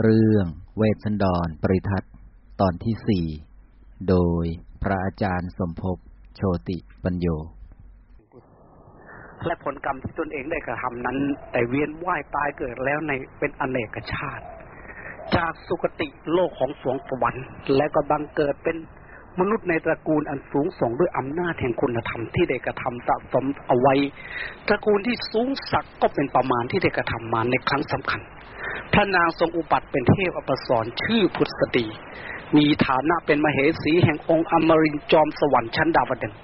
เรื่องเวทสันดรปริทัตตอนที่สี่ โดยพระอาจารย์สมภพโชติปัญโย และผลกรรมที่ตนเองได้กระทำนั้น แต่เวียนว่ายตายเกิดแล้วในเป็นอเนกชาติ จากสุคติโลกของสวงสวรรค์ และก็บังเกิดเป็น มนุษย์ในตระกูลอันสูงส่งด้วยอำนาจแห่งคุณธรรมที่ได้กระทำสะสมเอาไว้ ตระกูลที่สูงสักก็เป็นประมาณที่ได้กระทำมาในครั้งสำคัญพระนางทรงอุบัติเป็นเทพอปสรชื่อพุทธสตีมีฐานะเป็นมเหสีแห่งองค์อมรินจอมสวรรค์ชั้นดาวดึง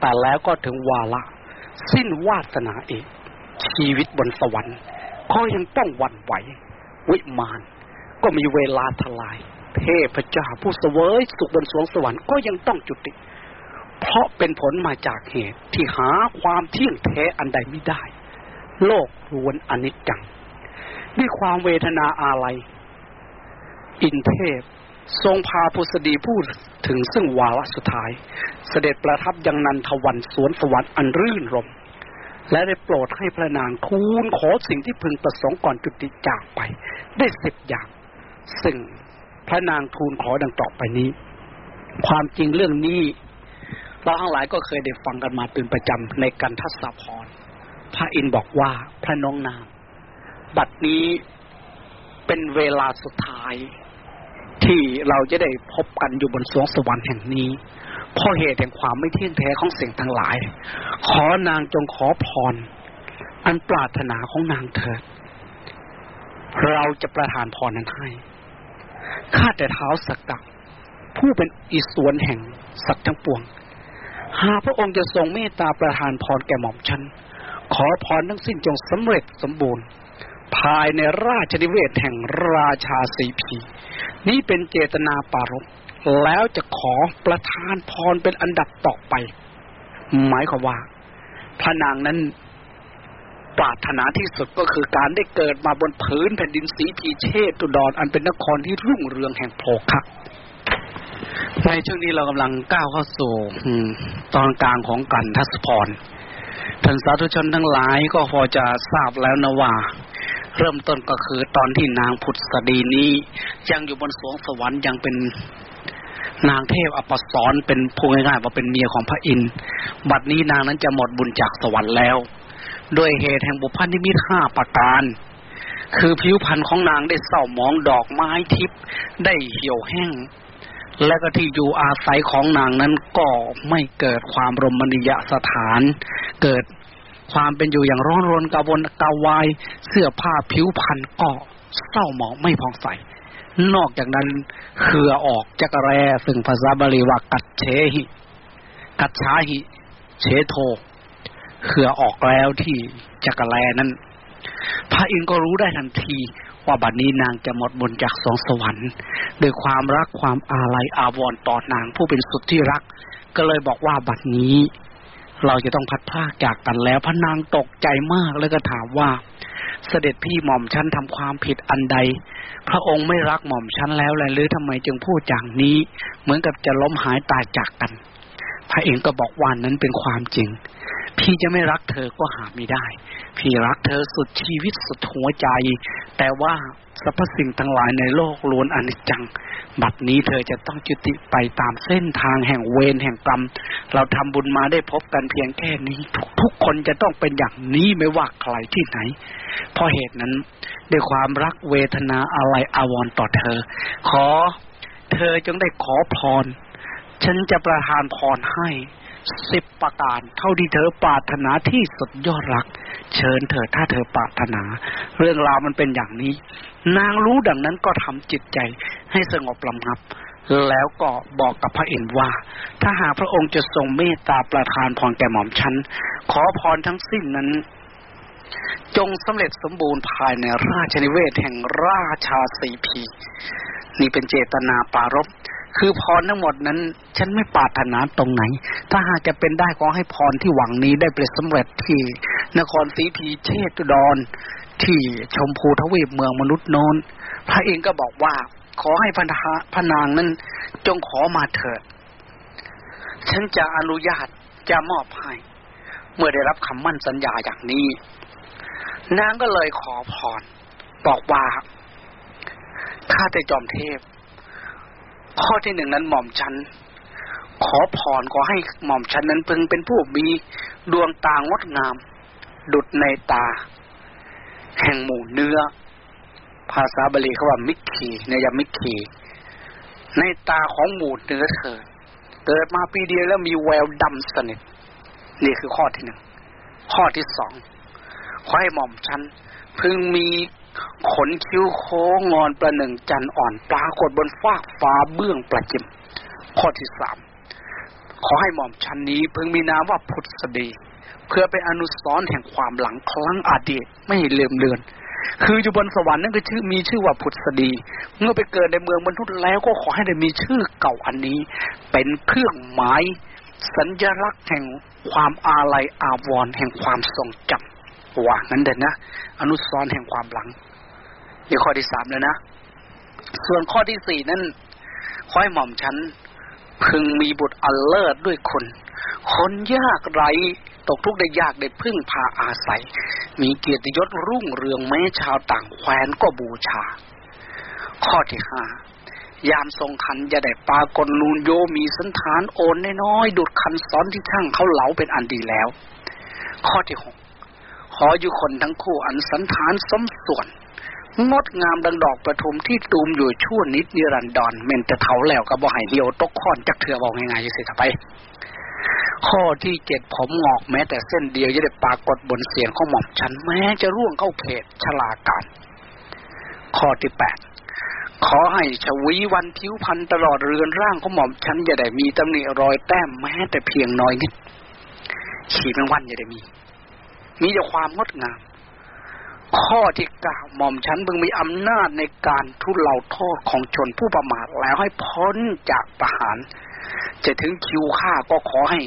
แต่แล้วก็ถึงวาระสิ้นวาสนาเอกชีวิตบนสวรรค์ก็ยังต้องวันไหว วิมานก็มีเวลาทลาย เทพเจ้าผู้เสวยสุขบนสวงสวรรค์ก็ยังต้องจุติ เพราะเป็นผลมาจากเหตุที่หาความเที่ยงแท้อันใดไม่ได้ โลกล้วนอนิจจังด้วยความเวทนาอะไรอินเทพทรงพาพุษดีพูดถึงซึ่งวาระสุดท้าย เสด็จประทับยังนันทวันสวนสวรรค์อันรื่นรม และได้โปรดให้พระนางทูลขอสิ่งที่พึงประสงค์ก่อนจุติจากไป ได้สิบอย่าง ซึ่ง พระนางทูลขอดังต่อไปนี้ ความจริงเรื่องนี้ เราทั้งหลายก็เคยได้ฟังกันมาเป็นประจำในการทัศพรพระอินบอกว่าพระน้องนางบัดนี้เป็นเวลาสุดท้ายที่เราจะได้พบกันอยู่บนสวงสวรรค์แห่งนี้ เพราะเหตุแห่งความไม่เที่ยงแท้ของสิ่งทั้งหลาย ขอนางจงขอพร อันปรารถนาของนางเถิด เราจะประทานพรนั้นให้ ข้าแต่เท้าสักกะผู้เป็นอิสวนแห่งสัตว์ทั้งปวง หาพระองค์จะทรงเมตตาประทานพรแก่หม่อมฉัน ขอพรทั้งสิ้นจงสำเร็จสมบูรณ์ ภายในราชนิเวศแห่งราชาสีพีนี้เป็นเจตนาปารกแล้วจะขอประทานพรเป็นอันดับต่อไป หมายความว่าพระนางนั้น ปรารถนาที่สุดก็คือการได้เกิดมาบนพื้นแผ่นดินสีพีเชตุดรออันเป็นนครที่รุ่งเรืองแห่งโภคะในช่วงนี้เรากำลังก้าวเข้าสู่ตอนกลางของกันทัศพรท่านสาธุชนทั้งหลายก็พอจะทราบแล้วนะว่า เริ่มต้นก็คือตอนที่นางพุทธสดีนี้ยังอยู่บนสวงสวรรค์ยังเป็นนางเทพอปสรเป็นพูดง่ายๆว่าเป็นเมียของพระอินทร์บัดนี้นางนั้นจะหมดบุญจากสวรรค์แล้ว ด้วยเหตุแห่งบุพนิมิตห้าประการ คือผิวพรรณของนางได้เศร้าหมองดอกไม้ทิพย์ได้เหี่ยวแห้ง และก็ที่อยู่อาศัยของนางนั้นก็ไม่เกิดความรมณียสถาน เกิดความเป็นอยู่อย่างร้อนรนกระวนกระวาย เสื้อผ้าผิวพรรณก็เศร้าหมองไม่พองใสนอกจากนั้นเขือออกจักรแรซึ่งภาษาบาลีว่ากัดเชหิ กัดชาหิ เชโท เขือออกแล้วที่จักรแรนั้น พระอินทร์ก็รู้ได้ทันที ว่าบัดนี้นางจะหมดบุญจากสองสวรรค์ด้วยความรักความอาลัยอาวรณ์ต่อนางผู้เป็นสุดที่รัก ก็เลยบอกว่าบัดนี้ เราจะต้องพัดพากจากกันแล้วพระนางตกใจมากแล้วก็ถามว่าเสด็จพี่หม่อมฉันทำความผิดอันใด พระองค์ไม่รักหม่อมฉันแล้วเลหรือทำไมจึงพูดอย่างนี้ เหมือนกับจะล้มหายตายจากกัน พระเองก็บอกว่านั้นเป็นความจริง พี่จะไม่รักเธอก็หาไม่ได้ พี่รักเธอสุดชีวิตสุดหัวใจ แต่ว่าสรรพสิ่งทั้งหลายในโลกล้วนอนิจจัง บัดนี้เธอจะต้องจุติไปตามเส้นทางแห่งเวรแห่งกรรม เราทำบุญมาได้พบกันเพียงแค่นี้ ทุกทุกคนจะต้องเป็นอย่างนี้ไม่ว่าใครที่ไหน เพราะเหตุนั้น ด้วยความรักเวทนาอะไรอาวรต่อเธอ ขอ เธอจงได้ขอพร ฉันจะประทานพรให้ สิบประการ เท่าที่เธอปรารถนาที่สุดยอดรัก เชิญเธอถ้าเธอปรารถนา เรื่องราวมันเป็นอย่างนี้ นางรู้ดังนั้นก็ทำจิตใจให้สงบลำงับ แล้วก็บอกกับพระเอินว่า ถ้าหากพระองค์จะทรงเมตตาประทานพรแก่หม่อมฉัน ขอพรทั้งสิ้นนั้นจงสำเร็จสมบูรณ์ภายในราชนิเวศแห่งราชาสีพี นี่เป็นเจตนาปารบ คือพรทั้งหมดนั้น ฉันไม่ปรารถนาตรงไหน ถ้าหากจะเป็นได้ขอให้พรที่หวังนี้ได้ไปสำเร็จที่นครศรีพีเชตุดรที่ชมพูทวีปเมืองมนุษย์โนนพระเองก็บอกว่า ขอให้พระพนางนั้น จงขอมาเถิด ฉันจะอนุญาตจะมอบให้ เมื่อได้รับคำมั่นสัญญาอย่างนี้ นางก็เลยขอพร บอกว่าข้าแต่จอมเทพ ข้อที่หนึ่งนั้นหม่อมฉัน ขอพรขอให้หม่อมฉันนั้นพึงเป็นผู้มีดวงตางดงาม ดุดในตา แห่งหมู่เนื้อ ภาษาบาลีเขาว่ามิกขีในยามิกขีในตาของหมู่เนื้อเถิดเกิดมาปีเดียวแล้วมีแววดำสนิทนี่คือข้อที่หนึ่งข้อที่สองขอให้หม่อมฉันพึงมี ขนคิ้วโค้งงอนประหนึ่งจันอ่อนปรากฏบนฟากฟ้าเบื้องประจิม ข้อที่สามขอให้หม่อมชันนี้พึงมีนามว่าพุทธดี เพื่อเป็นอนุสรณ์แห่งความหลังครั้งอดีตไม่เลื่อมเลือน คืออยู่บนสวรรค์นั่นก็ชื่อมีชื่อว่าพุทธดี เมื่อไปเกิดในเมืองมนุษย์แล้วก็ขอให้ได้มีชื่อเก่าอันนี้ เป็นเครื่องหมายสัญลักษณ์แห่งความอาลัยอาวรณ์แห่งความทรงจำว่างั้นเด่นนะ อนุสรณ์แห่งความหลัง นี่ข้อที่สามแล้วนะ ส่วนข้อที่สี่นั้นขอให้หม่อมฉันพึงมีบุตรอัลเลิศด้วยคน คนยากไรตกทุกข์ได้ยากได้พึ่งพาอาศัย มีเกียรติยศรุ่งเรืองแม้ชาวต่างแคว้นก็บูชา ข้อที่ห้ายามทรงคันจะได้ปากลนูนโยมีสันฐานโอนน้อยๆดุดคันซ้อนที่ช่างเขาเหลาเป็นอันดีแล้ว ข้อที่หกขออยู่คนทั้งคู่อันสันฐานสมส่วน งดงามดังดอกประทุมที่ตูมอยู่ชั่วนิดนิรันดรเมนจะเถาแล้วก็บ่ให้เหียวตกค้อนจักเถื่อบอกง่ายๆสิถ้าไป ข้อที่เจ็ดผมงอกแม้แต่เส้นเดียวจะได้ปรากฏบนเสียงของหม่อมฉันแม้จะร่วงเข้าเขตชลาการ ข้อที่แปดขอให้ชวีวันทิวพันตลอดเรือนร่างของหม่อมฉันอย่าได้มีตำหนิรอยแต้มแม้แต่เพียงน้อยนิด ขีดแมงวันอย่าได้มี มีแต่ความงดงาม ข้อที่เก้าหม่อมฉันเพิ่งมีอำนาจในการทุเลาโทษของชนผู้ประมาทแล้วให้พ้นจากประหาร จะถึงคิวฆ่าก็ขอให้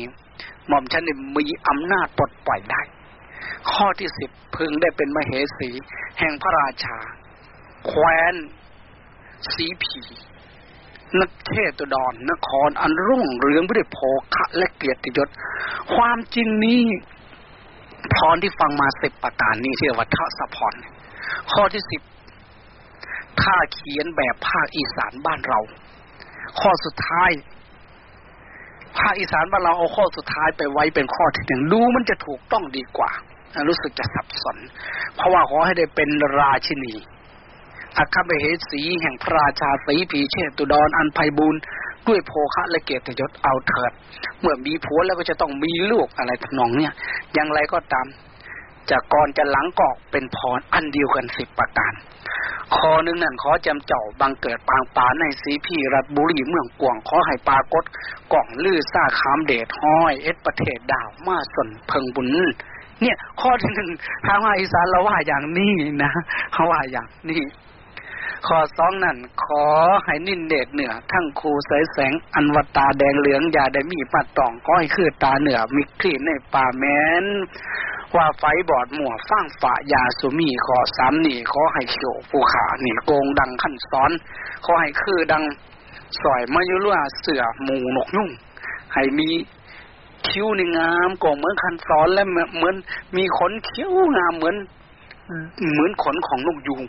หม่อมฉันมีอำนาจปลดปล่อยได้ ข้อที่สิบพึงได้เป็นมเหสี แห่งพระราชา แคว้น สีผีนักเทศดอนนครอันรุ่งเรืองด้วยโภคะและเกียรติยศ ความจริงนี้ พรที่ฟังมาสิบประการนี้เรียกว่าทศพรข้อที่สิบถ้าเขียนแบบภาคอีสานบ้านเรา ข้อสุดท้าย ภาคอีสานบ้านเราเอาข้อสุดท้ายไปไว้เป็นข้อที่หนึ่งดูมันจะถูกต้องดีกว่า รู้สึกจะสับสน เพราะว่าขอให้ได้เป็นราชินีอาคาเบเหสีแห่งพระราชาสีผีเชตุดรอันไพบูร ด้วยโภคะและเกียรติยศเอาเถิด เมื่อมีผัวแล้วก็จะต้องมีลูกอะไรทำนองเนี่ยอย่างไรก็ตามจะก่อนจะหลังกอกเป็นพรอันเดียวกันสิบประการขอหนึ่งนั่นขอจำเจ้าบังเกิดปางปาในสีพี่รัฐบุรีเมืองกวงขอให้ปากฏกล่องลือซ่าคามเดชห้อย เอ็ดประเทศดาวมาสนเพิงบุญเนี่ย ข้อที่หนึ่งทางว่าอีสานเราว่าอย่างนี้นะเขาว่าอย่างนี้ ข้อสองนั่นขอให้นิ่นเดชเหนือ ทั้งครูใสแสงอันวตาแดงเหลืองอย่าได้มีปัดตองก้อยคือตาเหนือมิคลีในป่าแม้นว่าไฟบอดหมัวฟั่งฝายาสุมีขอสามนี่ขอให้เขียวผูขาหนี่โกงดังขั้นซ้อน ขอให้คือดังสอยมายุล่าเสือหมูนกยุ่ง ให้มีคิ้วในงามโกงเหมือนคันซ้อนและเหมือนมีขนคิ้วงามเหมือน เหมือนขนของนกยูง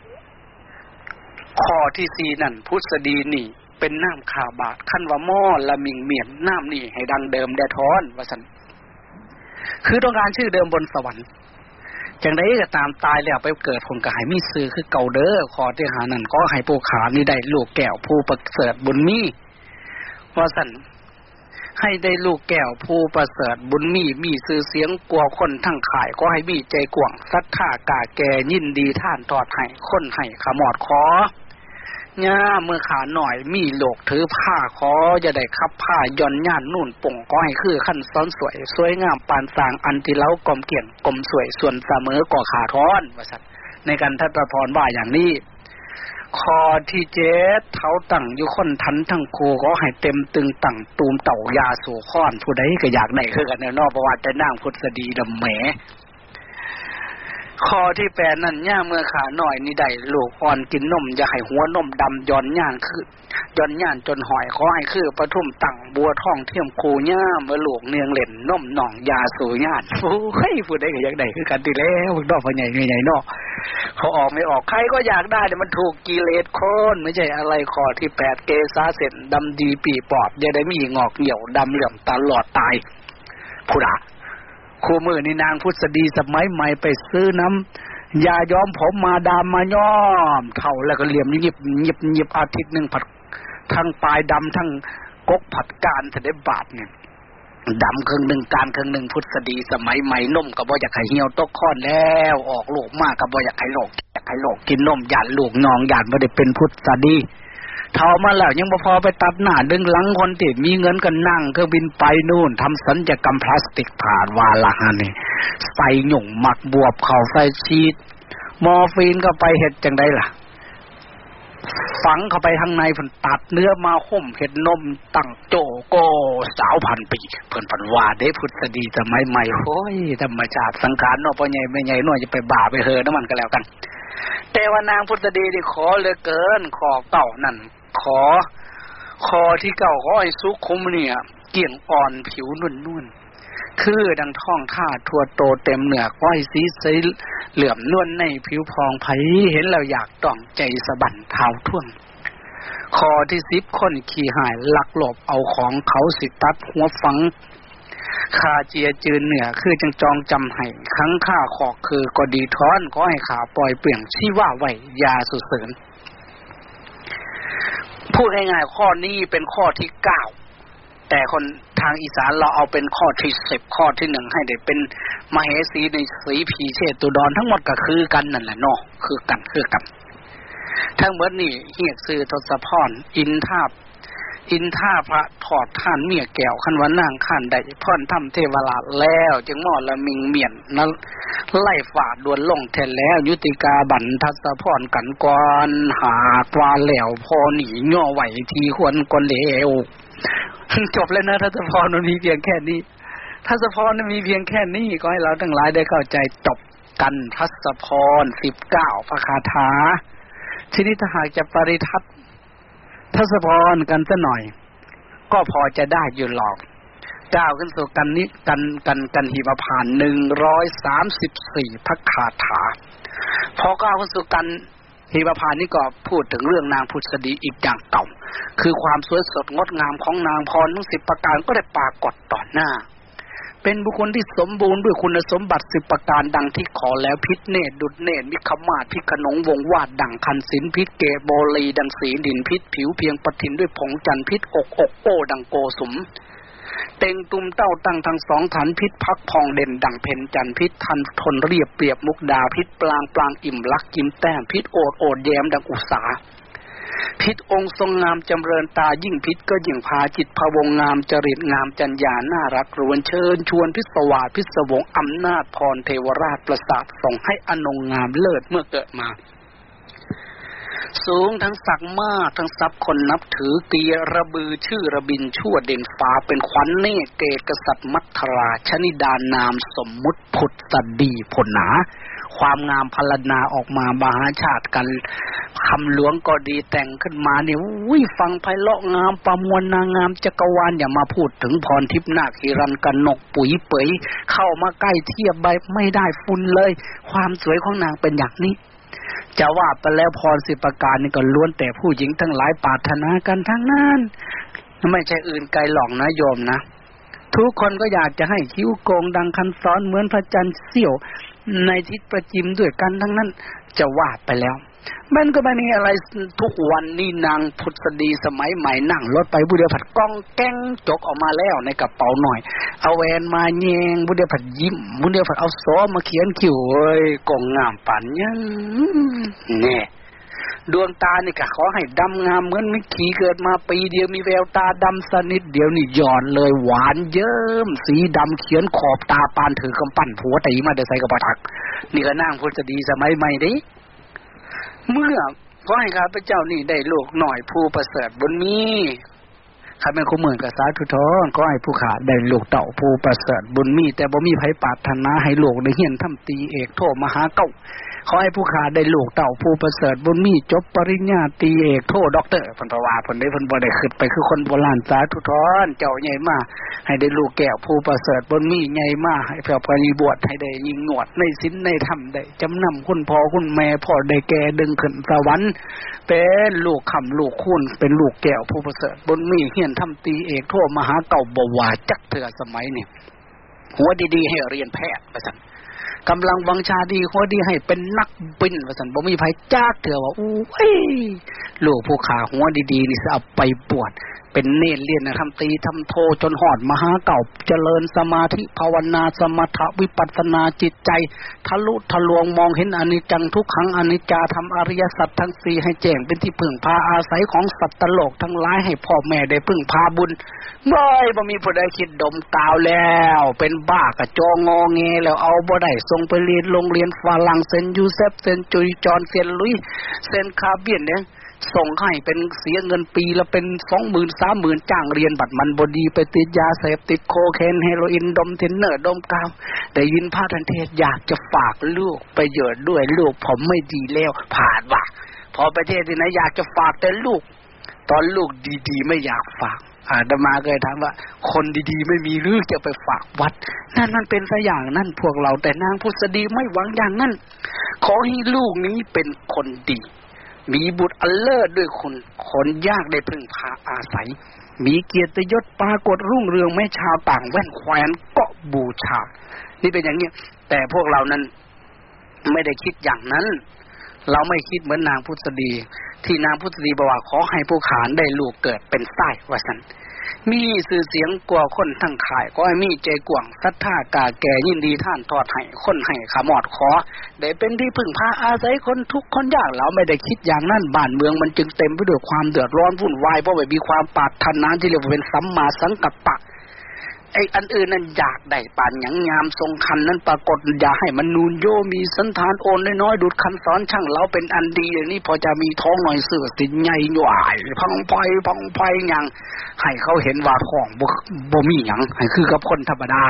ข้อที่สี่นั่นพุทธดีนี่ เป็นน้ำขาบาทขั้นว่าหม้อละมิงเมียนน้ำนี่ให้ดังเดิมแดทอนว่าสันคือต้องการชื่อเดิมบนสวรรค์จังไดก็ตามตายแล้วไปเกิดผลกายมีซื้อคือเก่าเด้อขอที่หานั่นก็ให้ปูขานี่ได้ลูกแก้วผู้ประเสริฐบุญมีว่าสันให้ได้ลูกแก้วผู้ประเสริฐบุญมีมีซื้อเสียงกลัวคนทั้งขายก็ให้มีใจกว่างสัทธากาแกยินดีท่านตอดให้คนให้ขมอดขอ เนี่ยเมื่อขาหน่อยมีโลกถือผ้าขอจะได้ขับผ้าย่อนย่านนุ่นป่งก็ให้คือขั้นซ้อนสวย สวยงามปานสางอันที่เล้ากลมเกี่ยงกลมสวยส่วนเสมอก่อขาท้อนว่าสัตในการทัตพรว่าอย่างนี้คอที่เจ็ดเท้าตั้งอยู่คนทันทั้งครูก็ให้เต็มตึงตั้งตูมเต่ายาสู่ค้อนผู้ใดก็อยากได้คือกันเนอะเพระว่าจะนั่งพุทธดีดำแหม ข้อที่แปดนั่นย่าเมื่อขาหน่อยนี่ได้ลูกอ่อนกินนมอย่าให้หัวนมดำย้อนย่านคือย้อนย่านจนหอยขอให้คือประทุมตั้งบัวท่องเทียมคูย่าเมื่อลูกเนืองเล่นนมหนองยาสู่ญาติโอ้ยพูดได้ก็อยากได้คือกันทีแล้วมึงนอกพใหญ่ใหญ่นอกเขาออกไม่ออกใครก็อยากได้แต่มันถูกกิเลสคนไม่ใช่อะไรข้อที่แปดเกษาเสร็จดำดีปีปอบอย่าได้มีงอกเหี่ยวดำเหลื่อมตลอดตายพูดอะ คู่มือนี่นางพุทธดีสมัยใหม่ไปซื้อน้ำยาย้อมผมมาดามมาย้อมเท่าแล้วก็เหลี่ยมยิบยิบยิบอาทิตย์หนึ่งผัดทั้งปลายดำทั้งกกผัดการจะได้บาทเนี่ยดำครึ่งหนึ่งการครึ่งหนึ่งพุทธดีสมัยใหม่นมกับบ่อยากให้เหี่ยวตกค้อนแล้วออกลูกมากกับบ่อยากให้โลกอยากให้โลกกินนมหยาดลูกนองหยาดไม่ได้เป็นพุทธดี เท่ามาแล้วยังพอไปตัดหน้าดึงหลังคนที่มีเงินกันนั่งเครื่องบินไปนู่นทำสัญญกรรมพลาสติกผ่านวาลานี่ใส่หยุ่งหมักบวบเข่าใส่ชีดมอร์ฟีนก็ไปเห็ดจังได้ล่ะ ฝังเข้าไปข้างในเพิ่นตัดเนื้อมาห่มเห็ดนมตั้งโจโกสาวพันปีเพิ่นพันว่าเด้พุทธดีสมัยใหม่โอ้ยธรรมชาติสังขารนาะพ่อใหญ่แม่ใหญ่น้อยจะไปบ่าไปเฮอน้ำมันก็แล้วกัน แต่ว่านางพุทธดีนี่ขอเหลือเกินขอเก่านั่น ขอ คอที่เก่าขอไอ้สุขุมเนี่ย เกี่ยงอ่อนผิวนุ่นนุ่นคือดังท่องท่าทัวโตเต็มเหนือก้อยสีสีเหลื่อมนวลในผิวพองไผเห็นแล้วอยากต้องใจสะบันเท้าท่วง คอที่ซิบคนขี่หายลักหลบเอาของเขาสิตัดหัวฝังคาเจียจืนเหนือคือจังจองจำให้ครั้งข้าขอกคือก็ดีท้อนก็ให้ขาปล่อยเปลี่ยงชี้ว่าไหวยาสุดเสริญ พูดง่ายๆข้อนี้เป็นข้อที่เก้าแต่คนทางอีสานเราเอาเป็นข้อที่สิบข้อที่หนึ่งให้ได้เป็นมเหสีในสีผีเชตุดอนทั้งหมดก็คือกันนั่นแหละเนาะคือกันคือกัน ทั้งหมดนี่เฮียซื้อทศพรอินทาบ อินท่าพระถอดท่านเมียแก้วขันวันนางขันใดพ่อนทำเทวราชแล้ว จึงมอละมิงเมียนนั้นไล่ฝ่าดวนลงแทนแล้ว ยุติกาบันทัศพรกันกรหากวาแล้วพอหนีย่อไหวทีควรกนเลวจบแล้วนะทัศพรมันมีเพียงแค่นี้ทัศพรมีเพียงแค่นี้ก็ให้เราทั้งหลายได้เข้าใจจบกันทัศพรสิบเก้าพระคาถาทีนี้ถ้าหากจะปริทัศ ทศพรกันซะหน่อย ก็พอจะได้อยู่หรอกก้าวขึ้นสู่กันนี้กันกันกันหิมพานหนึ่งร้อยสามสิบสี่พักคาถา พอก้าวขึ้นสู่กันหิมพานนี้ก็พูดถึงเรื่องนางพุทธดีอีกอย่างเก่า คือความสวยสดงดงามของนางพรทั้งสิบประการก็ได้ปรากฏต่อหน้า เป็นบุคคลที่สมบูรณ์ด้วยคุณสมบัติสิบประการดังที่ขอแล้วพิษเนตดุดเนตมิขมาพิขนงวงวาดดังคันศิลพิษเกโบลีดังสีดินพิษผิวเพียงปทินด้วยผงจันพิษอกอกโอ้ดังโกสุมเต็งตุมเต้าตั้งทั้งสองฐานพิษพักพองเด่นดังเพนจันพิษทันทนเรียบเปรียบมุกดาพิษปลางปลางอิ่มลักกิมแต้มพิษโอดโอดแยมดังอุสา พิษองค์ทรงงามจำเริญตายิ่งพิษก็ยิ่งพาจิตพวงงามจริตงามจัญญาน่ารักรวนเชิญ ชวนพิศวาพิศวงอำนาจพรเทวราชประสาทส่งให้อนงงามเลิศเมื่อเกิดมา สูงทั้งศักดิ์มากทั้งทรัพย์คนนับถือเกียระบือชื่อระบินชั่วเด่นฟ้าเป็นขวัญเนเกตกษัตริย์มัทราชนิดานามสมมุติพุทธดีผลหนา ความงามพลนาออกมามหาชาติกันคำหลวงก็ดีแต่งขึ้นมาเนี่ยวิฟังไพเราะงามประมวลนางงามจักรวาลอย่ามาพูดถึงพรทิพนาคีรันกันนกปุ๋ยเป๋ยเข้ามาใกล้เทียบใบไม่ได้ฟุนเลย ความสวยของนางเป็นอย่างนี้ จะว่าไปแล้วพรสิประการนี่ก็ล้วนแต่ผู้หญิงทั้งหลายปรารถนากันทั้งนั้นไม่ใช่อื่นไกลหลอกนะโยมนะ ทุกคนก็อยากจะให้คิ้วโกงดังคันซ้อนเหมือนพระจันทร์เสี้ยวในทิศประจิมด้วยกันทั้งนั้น จะว่าไปแล้ว มันก็ไม่มีอะไรทุกวันนี้นางพุทธดีสมัยใหม่นั่งรถไปบุเดียผัดกล้องแก้งจกออกมาแล้วในกระเป๋าหน่อย เอาแวนมาแยงบุเดียผัดยิ้มบุเดียผัดเอาซอมาเขียนคิวเอ้ยกองงามปันยังเนี่ยดวงตานี่ก็ขอให้ดำงามเหมือนมิขีเกิดมาปีเดียวมีแววตาดำสนิทเดียวนี่หย่อนเลยหวานเยิ้มสีดำเขียนขอบตาปานถือกำปั้นผัวตีมาเดี๋ยวใส่กระปทัก นี่ก็นั่งพุทธดีสมัยใหม่ดิ เมื่อขอให้ข้าพเจ้านี่ได้ลูกหน่อยผู้ประเสริฐบนมีข้าเป็นคู่เหมือนกับสาธุทอนก็ให้ผู้ขาได้ลูกเต่าผู้ประเสริฐบุญมี แต่บ่มีไผปาถนาให้ลูกได้เฮียนทำตีเอกโทมหาเก้า ขอให้ผู้ขาได้ลูกเต่าผู้ประเสริฐบุญมีจบปริญญาตีเอกโทด็อกเตอร์พันธวาพันได้พันบ่ได้ขึ้นไปคือคนโบราณสาธุทอนเจ้าใหญ่มาให้ได้ลูกแก้วผู้ประเสริฐบุญมีใหญ่มาให้เพื่อปริบวชให้ได้ยิงหนวดในสินในธรรมได้จำนำคุณพ่อคุณแม่พ่อได้แก่ดึงขึ้นสวรรค์เป็นลูกคำลูกคุณเป็นลูกแก้วผู้ประเสริฐบุญมีเฮียนทำตีเอกโทมหาเก่าบวาจักเถื่อสมัยนี่หัวดีๆให้เรียนแพทย์ไปสัน กำลังวังชาดีหัวดีให้เป็นนักบินประสันบ่มีภัยจ้าเถื่อว่าอู้ยลูกผู้ขาหัวดีๆนี่จะเอาไปปวด เป็นเนตรเรียนนะทำตีทำโทจนหอดมหาเก่าเจริญสมาธิภาวนาสมถวิปัสนาจิตใจ ทะลุทะลวงมองเห็นอนิจจังทุกขังอนิจจาทำอริยสัจทั้งสี่ให้แจ้งเป็นที่พึ่งพาอาศัยของสัตว์ตลกทั้งหลายให้พ่อแม่ได้พึ่งพาบุญบ่อยบ่มีผู้ใดคิดดมกาวแล้ว เป็นบ้ากระจองงอเงแล้วเอาบ่ได้ส่งไปเรียนโรงเรียนฝรั่งเซนต์โยเซฟเซนจุยเซนต์จอห์นเซนต์หลุยส์เซนต์คาเบรียลเนี่ย ส่งให้เป็นเสียเงินปีละเป็นสองหมื่นสามหมื่นจ้างเรียนบัตรมันบดีไปติดยาเสพติดโคเคนเฮโรอีนดมทินเนอร์ดมกาวได้ยินพระท่านเทศน์อยากจะฝากลูกไปเยอะด้วยลูกผมไม่ดีแล้วผ่านว่ะพอประเทศที่ไหนอยากจะฝากแต่ลูก ตอนลูกดีๆ ไม่อยากฝากอาตมาเคยถามว่า คนดีๆ ไม่มีหรือจะไปฝากวัด นั่นมันเป็นสัอย่างนั่นพวกเราแต่นางพุทธดีไม่หวังอย่างนั้น ขอให้ลูกนี้เป็นคนดี มีบุตรอันเลิศด้วยคนคนยากได้พึ่งพาอาศัย มีเกียรติยศปรากฏรุ่งเรืองแม่ชาวต่างแว่นแควนก็บูชา นี่เป็นอย่างนี้ แต่พวกเรานั้นไม่ได้คิดอย่างนั้น เราไม่คิดเหมือนนางพุทธดี ที่นางพุทธดีบอกว่าขอให้ผู้ขานได้ลูกเกิดเป็นไส้วสัน มีสื่อเสียงกว่าคนทั้งขาย ก็ให้มีใจกว่างศรัทธากาแก่ยินดีท่านทอดให้คนให้ขามอดขอ ได้เป็นที่พึ่งพาอาศัยคนทุกคนยากเราไม่ได้คิดอย่างนั้นบ้านเมืองมันจึงเต็มไปด้วยความเดือดร้อนวุ่นวายเพราะไม่มีความปรารถนาที่เรียกว่าเป็นสัมมาสังกัปปะ ไอ้อันอื่นนั้นอยากได้ปานหยังงามทรงคันนั้นปรากฏอย่าให้มันนูนโยมีสันทานโอนน้อยๆดูดคันสอนช่างเราเป็นอันดีอย่างนี้พอจะมีท้องหน่อยเสือสินใหญ่หน่วยพังไพพังไพยังให้เขาเห็นว่าท้องบ่บ่มีหยังให้คือกับคนธรรมดา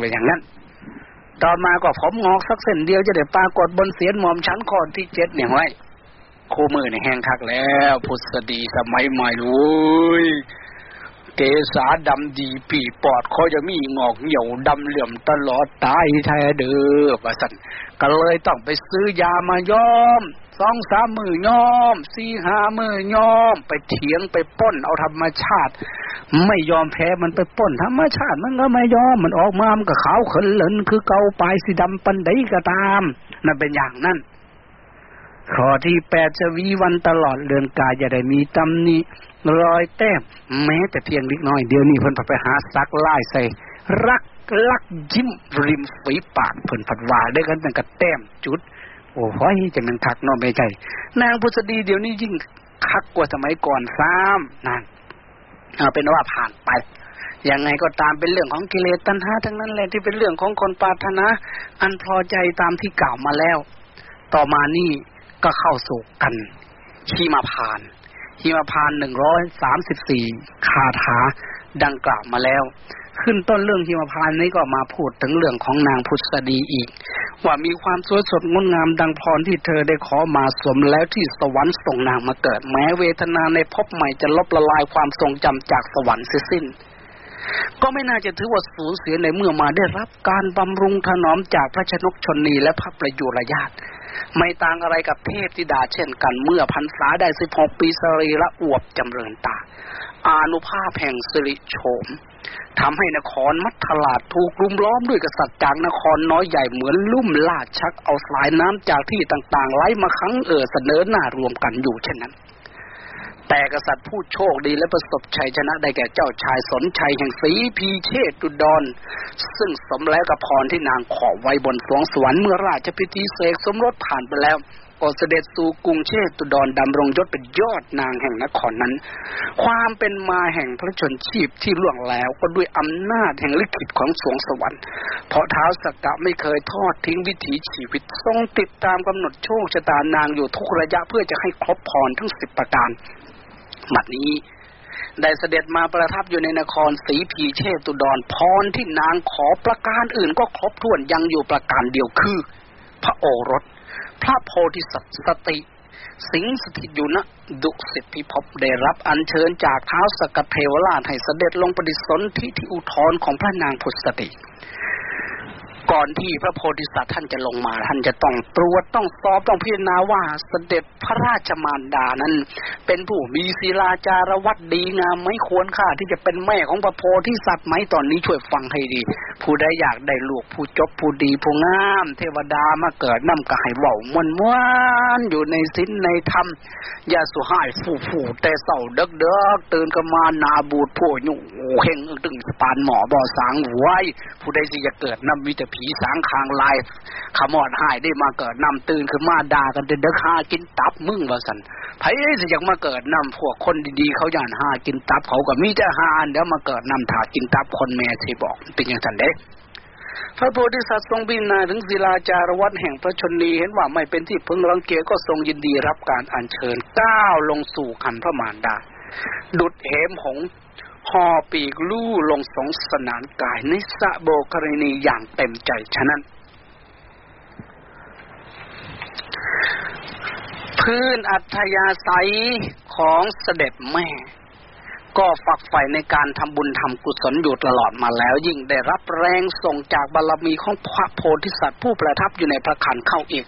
เป็นอย่างนั้นต่อมาก็ผมงอกสักเส้นเดียวจะได้ปรากฏบนเสียนหมอมชั้นคอนที่เจ็ดเนี่ยไว้คู่มือในแห้งคักแล้ว พุทธดีสมัยใหม่เลย เกษาดำดีปีปอดเขาจะมีงอกเหี่ยวดำเหลื่อมตลอดตายแท้เด้อว่าสันก็เลยต้องไปซื้อยามาย้อมสองสามมือย้อมสี่ห้ามือย้อม ไปเถียงไปป้นเอาธรรมชาติ ไม่ยอมแพ้มันไปป้นธรรมชาติ มันก็ไม่ยอมมันออกมามันก็ขาวขึ้นเหลินคือเกาปลายสีดำปันไดก็ตามนั่นเป็นอย่างนั้น ข้อที่แปดจะวีวันตลอดเดือนกายจะได้มีตำหนี้รอยแต้มแม้แต่เพียงเล็กน้อยเดี๋ยวนี้เพิ่นไปหาซักไล่ใส่ รักลักยิ้มริมฝีปากเพิ่นผัดว่าได้กันตั้งกับแต้มจุด โอ้โหจะมันคักนอไม่ใจ นางพุทธดีเดี๋ยวนี้ยิ่งคักกว่าสมัยก่อนซ้ำนั่นเอาเป็นว่าผ่านไปยังไงก็ตามเป็นเรื่องของกิเลสตัณหาทั้งนั้นแหละที่เป็นเรื่องของคนปาถนาอันพอใจตามที่กล่าวมาแล้ว ต่อมานี่ ก็เข้าสู่กันชีมาพานชีมาพานหนึ่งร้อยสามสิบสี่คาถาดังกล่าวมาแล้ว ขึ้นต้นเรื่องชีมาพานนี้ก็มาพูดถึงเรื่องของนางพุทธดีอีก ว่ามีความสวยสดงดงามดังพรที่เธอได้ขอมาสมแล้วที่สวรรค์ส่งนางมาเกิด แม้เวทนาในภพใหม่จะลบละลายความทรงจำจากสวรรค์สิ้นก็ไม่น่าจะถือว่าสูญเสียในเมื่อมาได้รับการบำรุงถนอมจากพระชนกชนนีและพระประยุรญาติ ไม่ต่างอะไรกับเทพธิดาเช่นกันเมื่อพันษาได้สิบหกปีสรีละอวบจำเริญตา อานุภาพแห่งสิริโฉมทำให้นครมัทลาดถูกรุมล้อมด้วยกษัตริย์จากนครน้อยใหญ่เหมือนลุ่มลาดชักเอาสายน้ำจากที่ต่างๆไหลมาคั้งเอ่อเสนอหน้ารวมกันอยู่เช่นนั้น แต่กษัตริย์ผู้โชคดีและประสบชัยชนะได้แก่เจ้าชายสนชัยแห่งสีพีเชตุดรซึ่งสมแล้วกับพรที่นางขอไว้บนสวงสวรรค์เมื่อราชพิธีเสกสมรสผ่านไปแล้วก็เสด็จสู่กรุงเชตุดรดำรงยศเป็นยอดนางแห่งนครนั้น ความเป็นมาแห่งพระชนชีพที่ล่วงแล้วก็ด้วยอำนาจแห่งลิขิตของสวงสวรรค์ เพราะเท้าสักกะไม่เคยทอดทิ้งวิถีชีวิตทรงติดตามกำหนดโชคชะตานางอยู่ทุกระยะเพื่อจะให้ครบพรทั้งสิบประการ บัดนี้ ได้เสด็จมาประทับอยู่ในนครศรีพีเชตุดรพรที่นางขอประการอื่นก็ครบถ้วนยังอยู่ประการเดียวคือ พระโอรส พระโพธิสัตว์สติ สิงสถิตอยู่ณดุสิตพิภพได้รับอัญเชิญจากเท้าสกเทวราชให้เสด็จลงปฏิสนธิที่อุทธรของพระนางพุทธสติ ก่อนที่พระโพธิสัตว์ท่านจะลงมา ท่านจะต้องตรวจต้องสอบต้องพิจารณาว่าเสด็จพระราชมารดานั้น เป็นผู้มีศีลาจารวัดดีงามไม่ควรค่าที่จะเป็นแม่ของพระโพธิสัตว์ไหมตอนนี้ช่วยฟังให้ดี ผู้ใดอยากได้ลูกผู้จบผู้ดีผู้งาม เทวดามาเกิดน้ำกายเบามวนม้วนอยู่ในศีลในธรรมอย่าสุหายฟูฟูแต่เศร้าเด็กเด็กตื่นกันมานาบูดผู้ยุ่งเฮงตึงสปานหมอบอสางไว้ผู้ใดสิจะเกิดน้ำวิตผีสางคางลายขมอดหายได้มาเกิดนำตื่นคือมาด่ากันเด็กหากินตับมึงว่าสันไผสิอยากมาเกิดนำพวกคนดีๆเขาย่านหากินตับเขาก็มีแต่หาอันเดี๋ยวมาเกิดนำถากินตับคนแม่สิบอกเป็นอย่างนั้นเด้พระโพธิสัตว์ทรงบินนาถึงศิลาจารวัดแห่งพระชนนีเห็นว่าไม่เป็นที่พึงรังเกียจก็ทรงยินดีรับการอัญเชิญก้าวลงสู่ขันพระมารดาดุดเหมหง หอปีกลู่ลงสงสนานกายในสะโบกรณีอย่างเต็มใจฉะนั้น พื้นอัธยาศัยของเสด็จแม่ ก็ฝักใฝ่ในการทำบุญทำกุศลอยู่ตลอดมาแล้ว ยิ่งได้รับแรงส่งจากบารรมีของพระโพธิสัตว์ผู้ประทับอยู่ในพระขันเข้าอีก